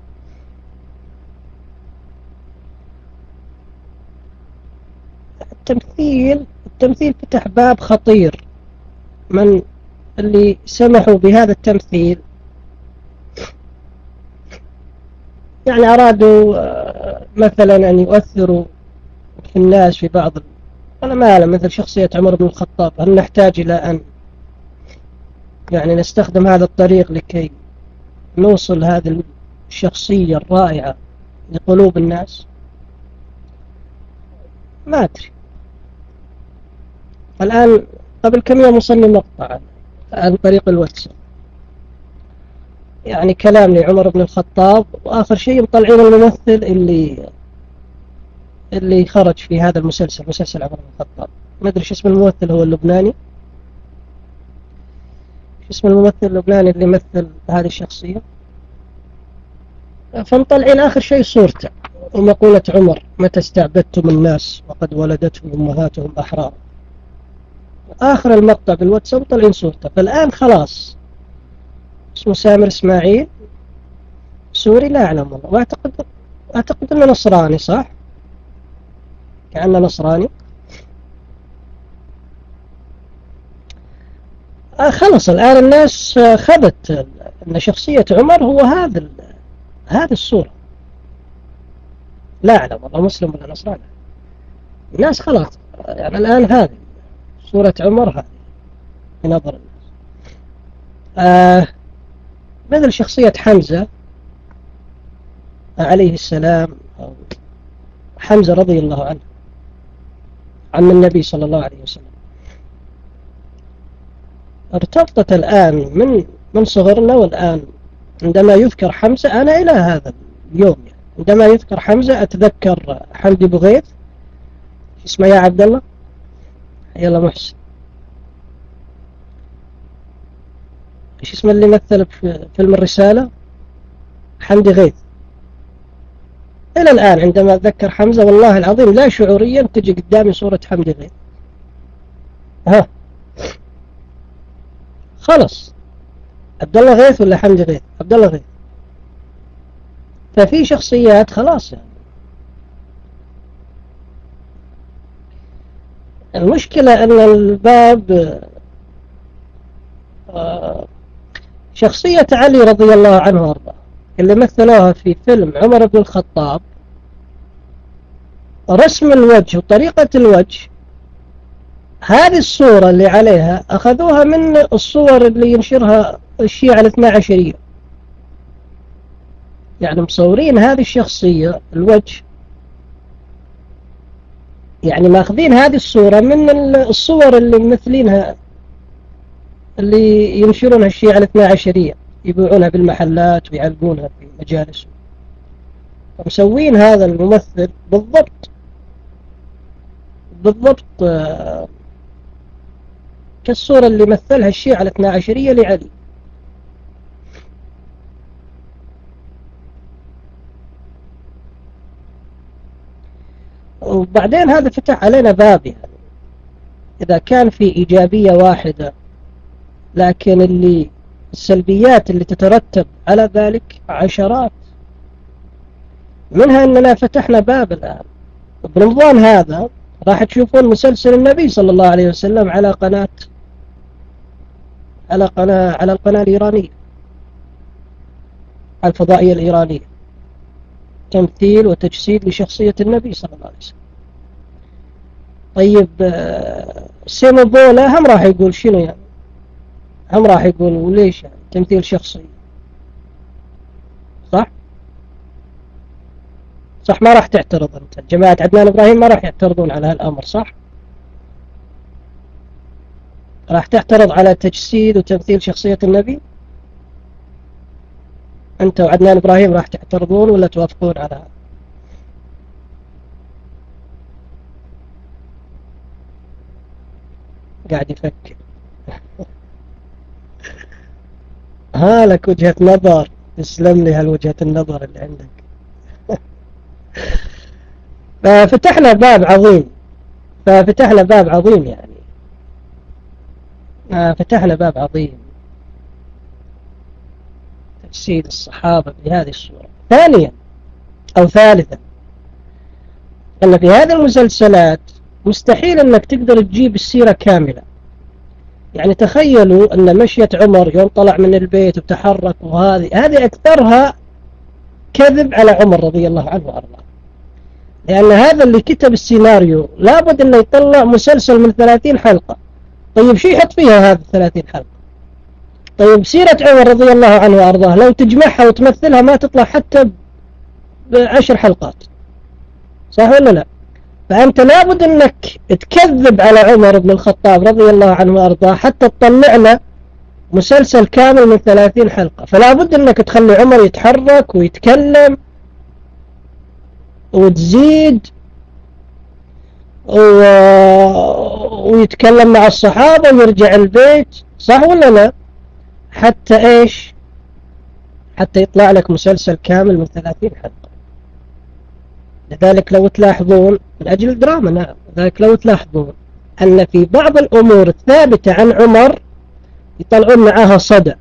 التمثيل التمثيل فتح باب خطير. من اللي سمحوا بهذا التمثيل؟ يعني أرادوا آه، مثلا أن يؤثروا في الناس في بعض أنا ما أعلم مثل شخصية عمر بن الخطاب هل نحتاج إلى أن يعني نستخدم هذا الطريق لكي نوصل هذه الشخصية الرائعة لقلوب الناس؟ ما أدري. الآن قبل كم يوم وصلني مقطع عن طريق الواتساب يعني كلام لعمر بن الخطاب وآخر شيء مطلعين الممثل اللي اللي خرج في هذا المسلسل مسلسل عمر بن الخطاب. ما أدري شو اسم الممثل هو اللبناني؟ شو اسم الممثل اللبناني اللي يمثل هذه الشخصية؟ فمطلعين آخر شيء صورته ومقولة عمر متى استعبدتم الناس وقد ولدتهم أمهاتهم أحرار آخر المقطع بالواتساب طلعين صورته. فالآن خلاص. اسمه سامر إسماعيل. سوري لا أعلم والله. وأعتقد أعتقد أنه نصراني صح؟ كأنه نصراني. آه خلص الآن الناس خذت أن شخصية عمر هو هذا هذه الصورة. لا أعلم والله مسلم ولا نصراني. الناس خلاص. يعني الآن هذه. صورة عمر هذه في نظر الناس. آه مثل شخصية حمزة عليه السلام أو حمزة رضي الله عنه عن النبي صلى الله عليه وسلم. ارتبطت الآن من من صغرنا والآن عندما يذكر حمزة أنا إلى هذا اليوم يعني عندما يذكر حمزة أتذكر حمدي بغيث اسمه يا عبد الله؟ يلا محسن إيش اسمه اللي مثل في فيلم الرسالة؟ حمدي غيث. إلى الآن عندما أتذكر حمزة والله العظيم لا شعوريا تجي قدامي صورة حمدي غيث. ها. خلص عبد الله غيث ولا حمدي غيث؟ عبد الله غيث. ففي شخصيات خلاص يعني. المشكلة أن الباب آه، شخصية علي رضي الله عنه وارضاه اللي مثلوها في فيلم عمر بن الخطاب. رسم الوجه وطريقة الوجه هذه الصورة اللي عليها أخذوها من الصور اللي ينشرها الشيعة الاثنى عشرية. يعني مصورين هذه الشخصية الوجه يعني ماخذين هذه الصورة من الصور اللي ممثلينها اللي ينشرونها الشيعة الاثنى عشرية يبيعونها بالمحلات ويعلقونها في مجالس. ومسوين هذا الممثل بالضبط بالضبط آه، كالصورة اللي مثلها الشيعة الاثنى عشرية لعلي. وبعدين هذا فتح علينا باب يعني إذا كان في إيجابية واحدة لكن اللي السلبيات اللي تترتب على ذلك عشرات. منها أننا فتحنا باب الآن. برمضان هذا راح تشوفون مسلسل النبي صلى الله عليه وسلم على قناة على قناة على القناة الإيرانية الفضائية الإيرانية. تمثيل وتجسيد لشخصية النبي صلى الله عليه وسلم. طيب آه، سيمو بولا هم راح يقول شنو يعني؟ هم راح يقول وليش يعني تمثيل شخصي؟ صح؟ صح ما راح تعترض أنت. جماعة عدنان إبراهيم ما راح يعترضون على هالأمر صح؟ راح تعترض على تجسيد وتمثيل شخصية النبي؟ أنت وعدنان إبراهيم راح تعترضون ولا توافقون على؟ قاعد يفكر. ها لك وجهة نظر. تسلم لي هالوجهة النظر اللي عندك. ففتحنا باب عظيم. ففتحنا باب عظيم يعني. فتحنا باب عظيم. تجسيد الصحابة بهذه الصورة ثانيا أو ثالثا أن في هذه المسلسلات مستحيل أنك تقدر تجيب السيرة كاملة. يعني تخيلوا أن مشية عمر يوم طلع من البيت وتحرك وهذه هذه أكثرها كذب على عمر رضي الله عنه وأرضاه. لأن هذا اللي كتب السيناريو لابد أنه يطلع مسلسل من ثلاثين حلقة. طيب شو يحط فيها هذه الثلاثين حلقة؟ طيب سيرة عمر رضي الله عنه وأرضاه لو تجمعها وتمثلها ما تطلع حتى بعشر حلقات. صح ولا لا؟ فأنت لابد أنك تكذب على عمر بن الخطاب رضي الله عنه وأرضاه حتى تطلعنا مسلسل كامل من ثلاثين حلقة. فلا بد أنك تخلي عمر يتحرك ويتكلم وتزيد و... ويتكلم مع الصحابة ويرجع البيت. صح ولا لا؟ حتى إيش؟ حتى يطلع لك مسلسل كامل من ثلاثين حلقة. لذلك لو تلاحظون من أجل الدراما نعم لذلك لو تلاحظون أن في بعض الأمور الثابتة عن عمر يطلعون معاها صدى.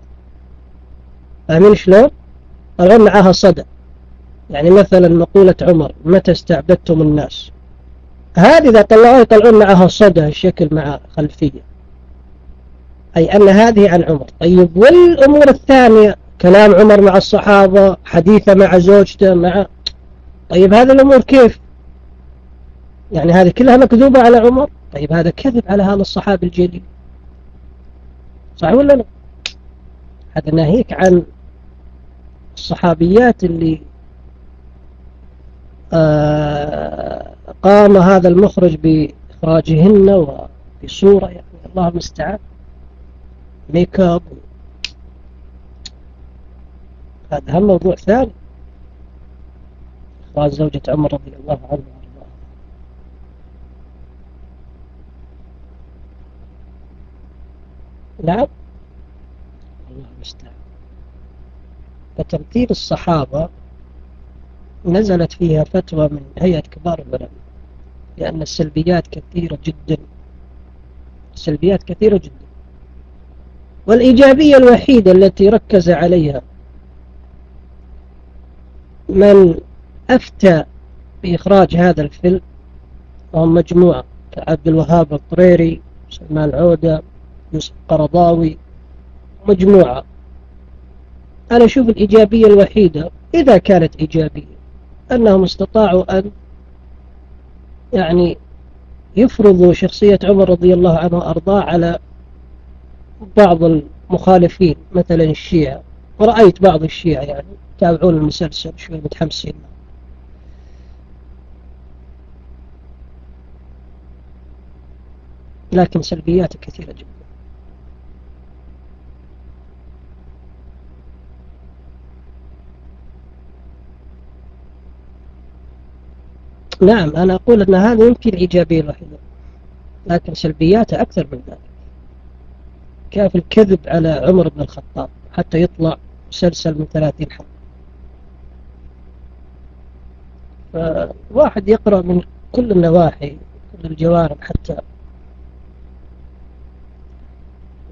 فاهمين شلون؟ يطلعون معاها صدى. يعني مثلا مقولة عمر متى استعبدتم الناس؟ هذه إذا طلعوها يطلعون معها صدى شكل مع خلفية. أي أن هذه عن عمر طيب والأمور الثانية كلام عمر مع الصحابة حديثه مع زوجته مع طيب هذه الأمور كيف؟ يعني هذه كلها مكذوبة على عمر؟ طيب هذا كذب على هذا الصحابي الجليل. صح ولا لا؟ هذا ناهيك عن الصحابيات اللي آه قام هذا المخرج بإخراجهن وفي صورة يعني الله المستعان. make up. هذا هم موضوع ثاني؟ إخراج زوجة عمر رضي الله عنه وأرضاه. نعم. الله المستعان. فتمثيل الصحابة نزلت فيها فتوى من هيئة كبار العلماء لأن السلبيات كثيرة جدا. السلبيات كثيرة جدا. والإيجابية الوحيدة التي ركز عليها من أفتى بإخراج هذا الفيلم وهم مجموعة كعبد الوهاب الطريري سلمان العودة يوسف قرضاوي مجموعة. أنا أشوف الإيجابية الوحيدة إذا كانت إيجابية أنهم استطاعوا أن يعني يفرضوا شخصية عمر رضي الله عنه وأرضاه على بعض المخالفين مثلا الشيعة. ورأيت بعض الشيعة يعني تابعون المسلسل شوي متحمسين. لكن سلبياته كثيرة جدا. نعم أنا أقول أن هذا يمكن الإيجابية الوحيدة لكن سلبياته أكثر من ذلك. كيف الكذب على عمر بن الخطاب حتى يطلع مسلسل من ثلاثين حلقة. فواحد يقرأ من كل النواحي كل الجوانب حتى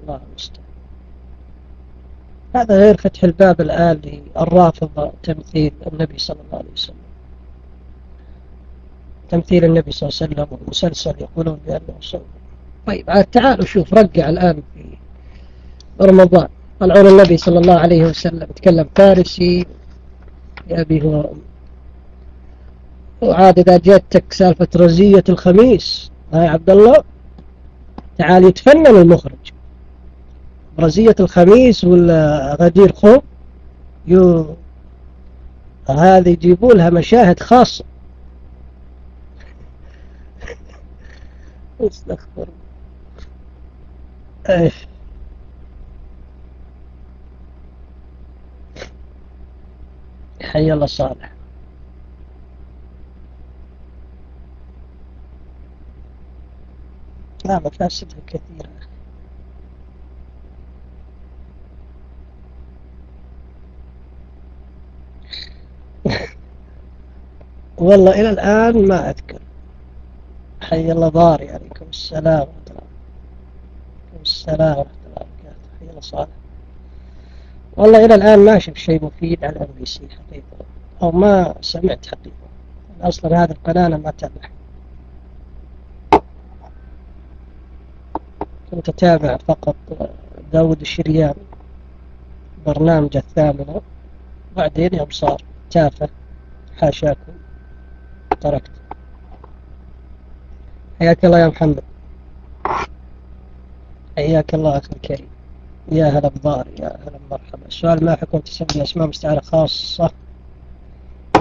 الله المستعان. هذا غير فتح الباب الآن للرافضة تمثيل النبي صلى الله عليه وسلم. تمثيل النبي صلى الله عليه وسلم والمسلسل يقولون بأنه صوت طيب. تعالوا شوف رجع الآن في رمضان. طلعون النبي صلى الله عليه وسلم يتكلم فارسي يا هو. وعاد إذا جاتك سالفة رزية الخميس هاي عبد الله تعال يتفنن المخرج. رزية الخميس ولا غدير خوب؟ يو هذه يجيبوا لها مشاهد خاصة. استغفر إيش؟ حي الله صالح. لا مفاسدها كثيرة. والله إلى الآن ما أذكر. حي الله ضاري عليكم. السلام ورحمة الله. السلام ورحمة الله وبركاته. حي الله صالح. والله إلى الآن ما شفت شيء مفيد على ال MBC حقيقة أو ما سمعت حقيقة. أصلا هذا القناة أنا ما أتابع كنت أتابع فقط داود الشريان برنامج الثامنة. بعدين يوم صار تافه حاشاكم تركت. حياك الله يا محمد. حياك الله أخي الكريم. يا هلا بضار يا هلا مرحبا السؤال ما حكم تسمي أسماء مستعارة خاصة؟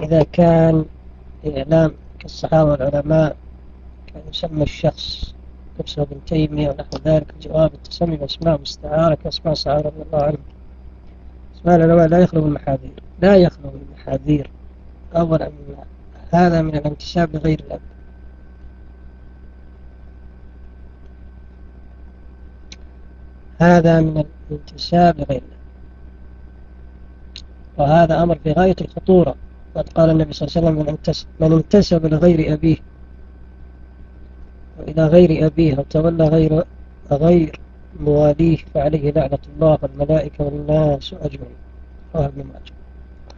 إذا كان إعلام كالصحابة والعلماء كان يسمى الشخص نفسه ابن تيمية ونحو ذلك الجواب التسمي بأسماء مستعارة كأسماء الصحابة رضي الله عنهم. أسماء العلماء لا يخلو من المحاذير. لا يخلو من المحاذير. أولا هذا من الانتساب لغير الأب. هذا من الانتساب لغير الله وهذا أمر في غاية الخطورة. قد قال النبي صلى الله عليه وسلم من انتسب لغير أبيه وإلى غير أبيه وتولى غير غير مواليه فعليه لعنة الله والملائكة والناس أجمعين. رواه ابن ماجه.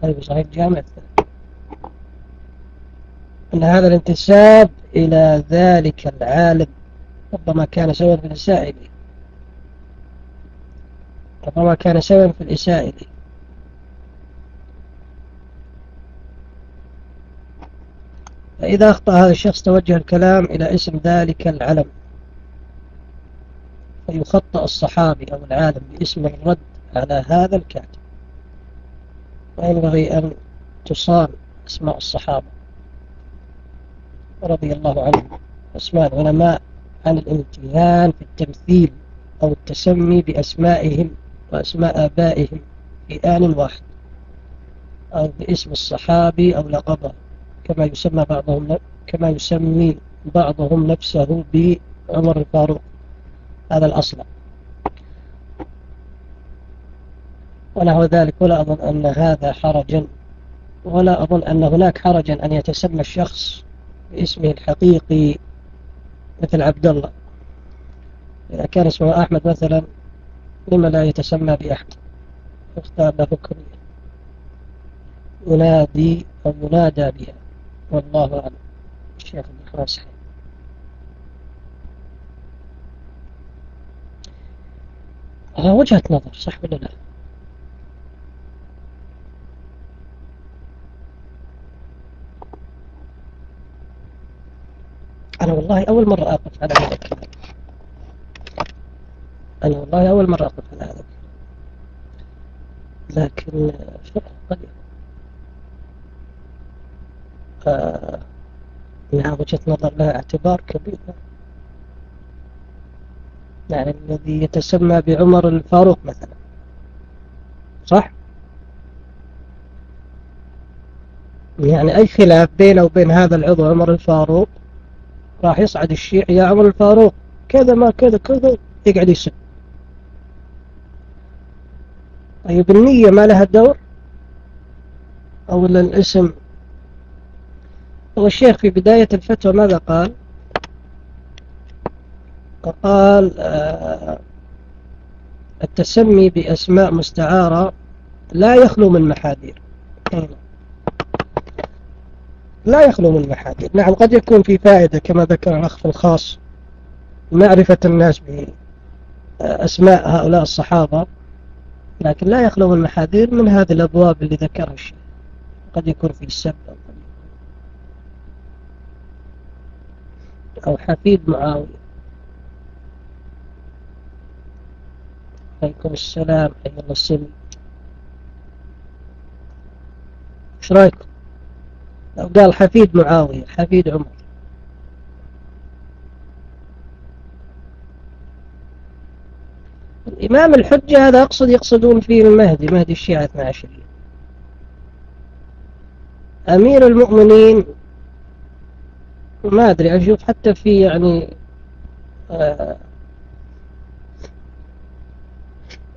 هذا صحيح الجامع أن هذا الانتساب إلى ذلك العالم ربما كان سببا في الإساءة ربما كان سببا في الإساءة إليه فإذا أخطأ هذا الشخص توجه الكلام إلى اسم ذلك العلم. فيخطأ الصحابي أو العالم باسم الرد على هذا الكاتب. وينبغي أن تصان أسماء الصحابة. رضي الله عنهم. أسماء العلماء عن الامتهان في التمثيل أو التسمي بأسمائهم. وأسماء آبائهم في آن واحد أو باسم الصحابي أو لقبه كما يسمى بعضهم كما يسمي بعضهم نفسه بعمر الفاروق هذا الأصل. ونحو ذلك ولا أظن أن هذا حرجا ولا أظن أن هناك حرجا أن يتسمى الشخص باسمه الحقيقي مثل عبد الله. إذا كان اسمه أحمد مثلا لما لا يتسمى بأحمد يختار له كنية ينادي أو ينادى بها. والله أعلم. الشيخ الإخلاص هذا وجهة نظر صح ولا لا؟ أنا والله أول مرة أقف على هذا الكلام. أنا والله أول مرة أقف على هذا. لكن قد آه لها وجهة نظر لها اعتبار كبير. يعني الذي يتسمى بعمر الفاروق مثلا. صح؟ يعني أي خلاف بينه وبين هذا العضو عمر الفاروق؟ راح يصعد الشيعي يا عمر الفاروق كذا ما كذا كذا يقعد يسب. طيب النية ما لها دور؟ أو الاسم هو الشيخ في بداية الفتوى ماذا قال؟ قال آه، التسمي بأسماء مستعارة لا يخلو من محاذير. لا يخلو من محاذير. نعم قد يكون في فائدة كما ذكر الأخ في الخاص معرفة الناس بأسماء هؤلاء الصحابة. لكن لا يخلو من محاذير من هذه الأبواب اللي ذكرها الشيخ. قد يكون في السب أو حفيد معاوية. عليكم السلام حي الله السلم إيش رأيكم؟ لو قال حفيد معاوية حفيد عمر. الإمام الحجة هذا أقصد يقصدون فيه المهدي مهدي الشيعة 12 أمير المؤمنين ما أدري أشوف حتى في يعني آه،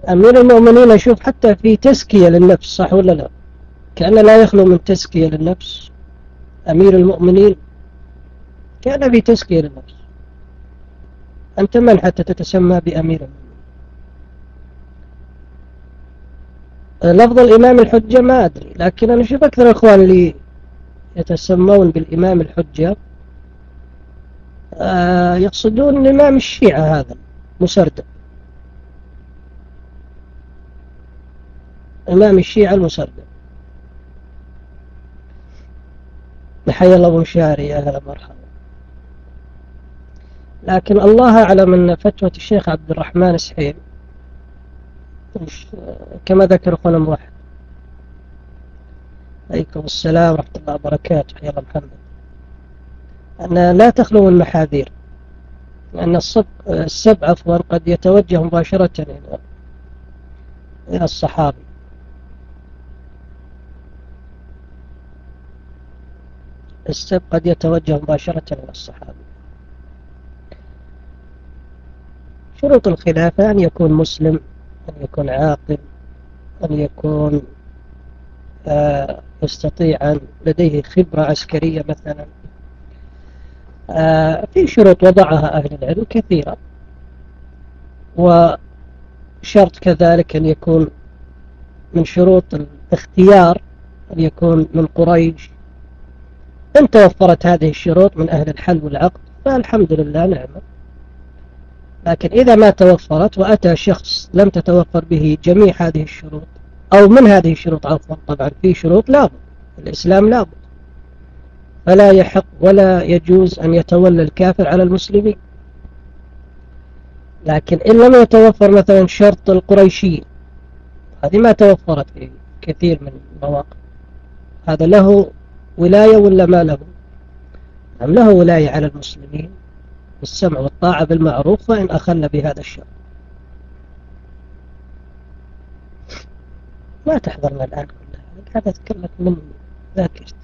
أمير المؤمنين أشوف حتى في تزكية للنفس صح ولا لا؟ كأن لا يخلو من تزكية للنفس. أمير المؤمنين كأن في تزكية للنفس. أنت من حتى تتسمى بأمير المؤمنين؟ لفظ الإمام الحجة ما أدري لكن أنا أشوف أكثر الأخوان اللي يتسمون بالإمام الحجة آه، يقصدون الإمام الشيعة هذا مسردة إمام الشيعة المسردة. حيا الله أبو مشاري يا هلا مرحبا. لكن الله أعلم أن فتوى الشيخ عبد الرحمن سحيم كما ذكر أخونا موحد عليكم السلام ورحمة الله وبركاته. الله محمد. أن لا تخلو من محاذير لأن السب, السب عفوا قد يتوجه مباشرة إلى إلى الصحابي. السب قد يتوجه مباشرة إلى الصحابي. شروط الخلافة أن يكون مسلم أن يكون عاقل أن يكون آه، يستطيع أن لديه خبرة عسكرية مثلا. آه، في شروط وضعها أهل العلم كثيرة. وشرط كذلك أن يكون من شروط الاختيار أن يكون من قريش. إن توفرت هذه الشروط من أهل الحل والعقد فالحمد لله نعمة لكن إذا ما توفرت وأتى شخص لم تتوفر به جميع هذه الشروط أو من هذه الشروط عفوا طبعا في شروط لابد الإسلام لابد. فلا يحق ولا يجوز أن يتولى الكافر على المسلمين. لكن إن لم يتوفر مثلا شرط القريشية هذه ما توفرت في كثير من المواقع. هذا له ولاية ولا ما له؟ أم له ولاية على المسلمين. بالسمع والطاعة بالمعروف وإن أخل بهذا الشرط ما تحضرنا الآن كلها قاعد أتكلم من ذاكرتي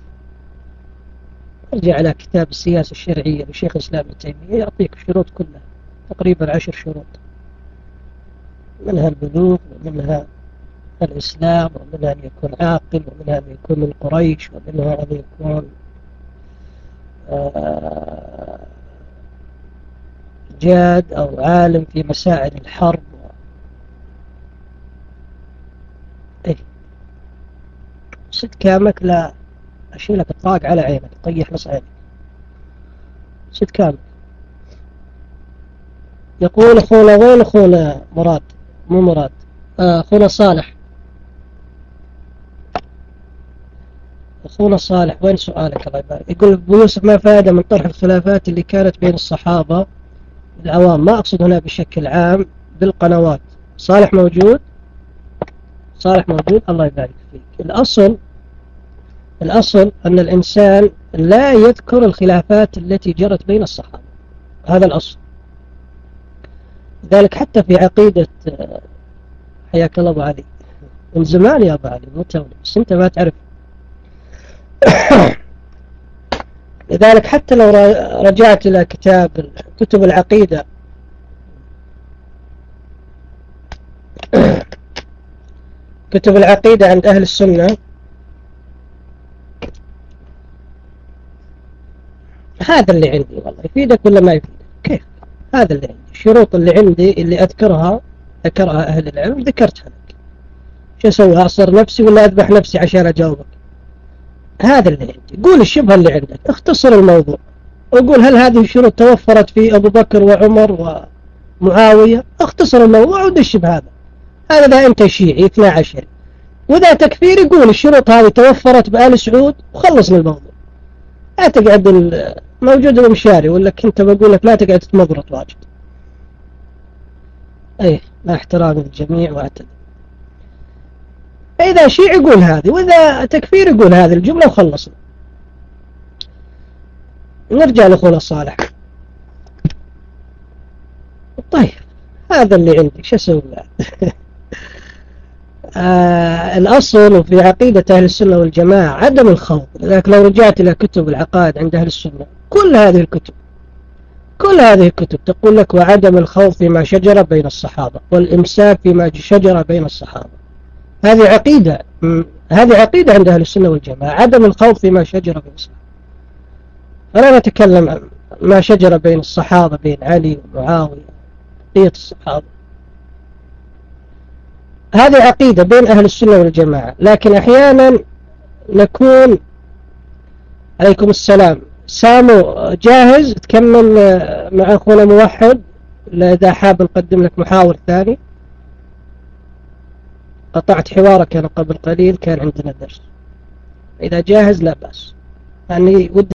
ارجع على كتاب السياسة الشرعية لشيخ الإسلام ابن تيمية يعطيك الشروط كلها؟ تقريبا عشر شروط. منها البلوغ ومنها الإسلام ومنها أن يكون عاقل ومنها أن يكون من قريش ومنها أن يكون آه، جاد أو عالم في مسائل الحرب. إيه. ست كامك لا أشيلك الطاق على عينك طيح نص عينك. ست كامك يقول أخونا وين أخونا مراد؟ مو مراد. آه، أخونا صالح. أخونا صالح وين سؤالك الله يبارك يقول أبو يوسف ما فائدة من طرح الخلافات اللي كانت بين الصحابة العوام ما أقصد هنا بشكل عام بالقنوات. صالح موجود؟ صالح موجود؟ الله يبارك فيك. الأصل الأصل أن الإنسان لا يذكر الخلافات التي جرت بين الصحابة. هذا الأصل. ذلك حتى في عقيدة حياك الله أبو علي من زمان يا أبو علي مو بس أنت ما تعرف. لذلك حتى لو رجعت إلى كتاب كتب العقيدة. كتب العقيدة عند أهل السنة. هذا اللي عندي والله. يفيدك ولا ما يفيدك؟ كيف؟ هذا اللي عندي. الشروط اللي عندي اللي أذكرها ذكرها أهل العلم ذكرتها لك. شو أسوي؟ أعصر نفسي ولا أذبح نفسي عشان أجاوبك؟ هذا اللي عندي. قول الشبهة اللي عندك. اختصر الموضوع. وقول هل هذه الشروط توفرت في أبو بكر وعمر ومعاوية؟ اختصر الموضوع ودش بهذا هذا. إذا أنت شيعي 12 وإذا تكفيري قول الشروط هذه توفرت بآل سعود وخلص الموضوع. لا تقعد موجود المشاري ولا كنت بقول لك لا تقعد تمضرط واجد. إيه مع احترام الجميع وأعتذر. فإذا شيعي يقول هذه وإذا تكفير يقول هذه الجملة وخلصنا. نرجع لأخونا صالح طيب هذا اللي عندي شو أسوي آه الأصل في عقيدة أهل السنة والجماعة عدم الخوض لذلك لو رجعت إلى كتب العقائد عند أهل السنة كل هذه الكتب كل هذه الكتب تقول لك وعدم الخوض فيما شجر بين الصحابة والإمساك فيما شجر بين الصحابة. هذه عقيدة. هذه عقيدة عند أهل السنة والجماعة عدم الخوض فيما شجر بين الصحابة. أنا نتكلم عن ما شجر بين الصحابة بين علي ومعاوية بقية الصحابة. هذه عقيدة بين أهل السنة والجماعة. لكن أحيانا نكون عليكم السلام. سامو جاهز؟ تكمل مع أخونا موحد إذا حاب نقدم لك محاور ثاني. قطعت حوارك أنا قبل قليل كان عندنا درس. إذا جاهز لا بأس. يعني ودي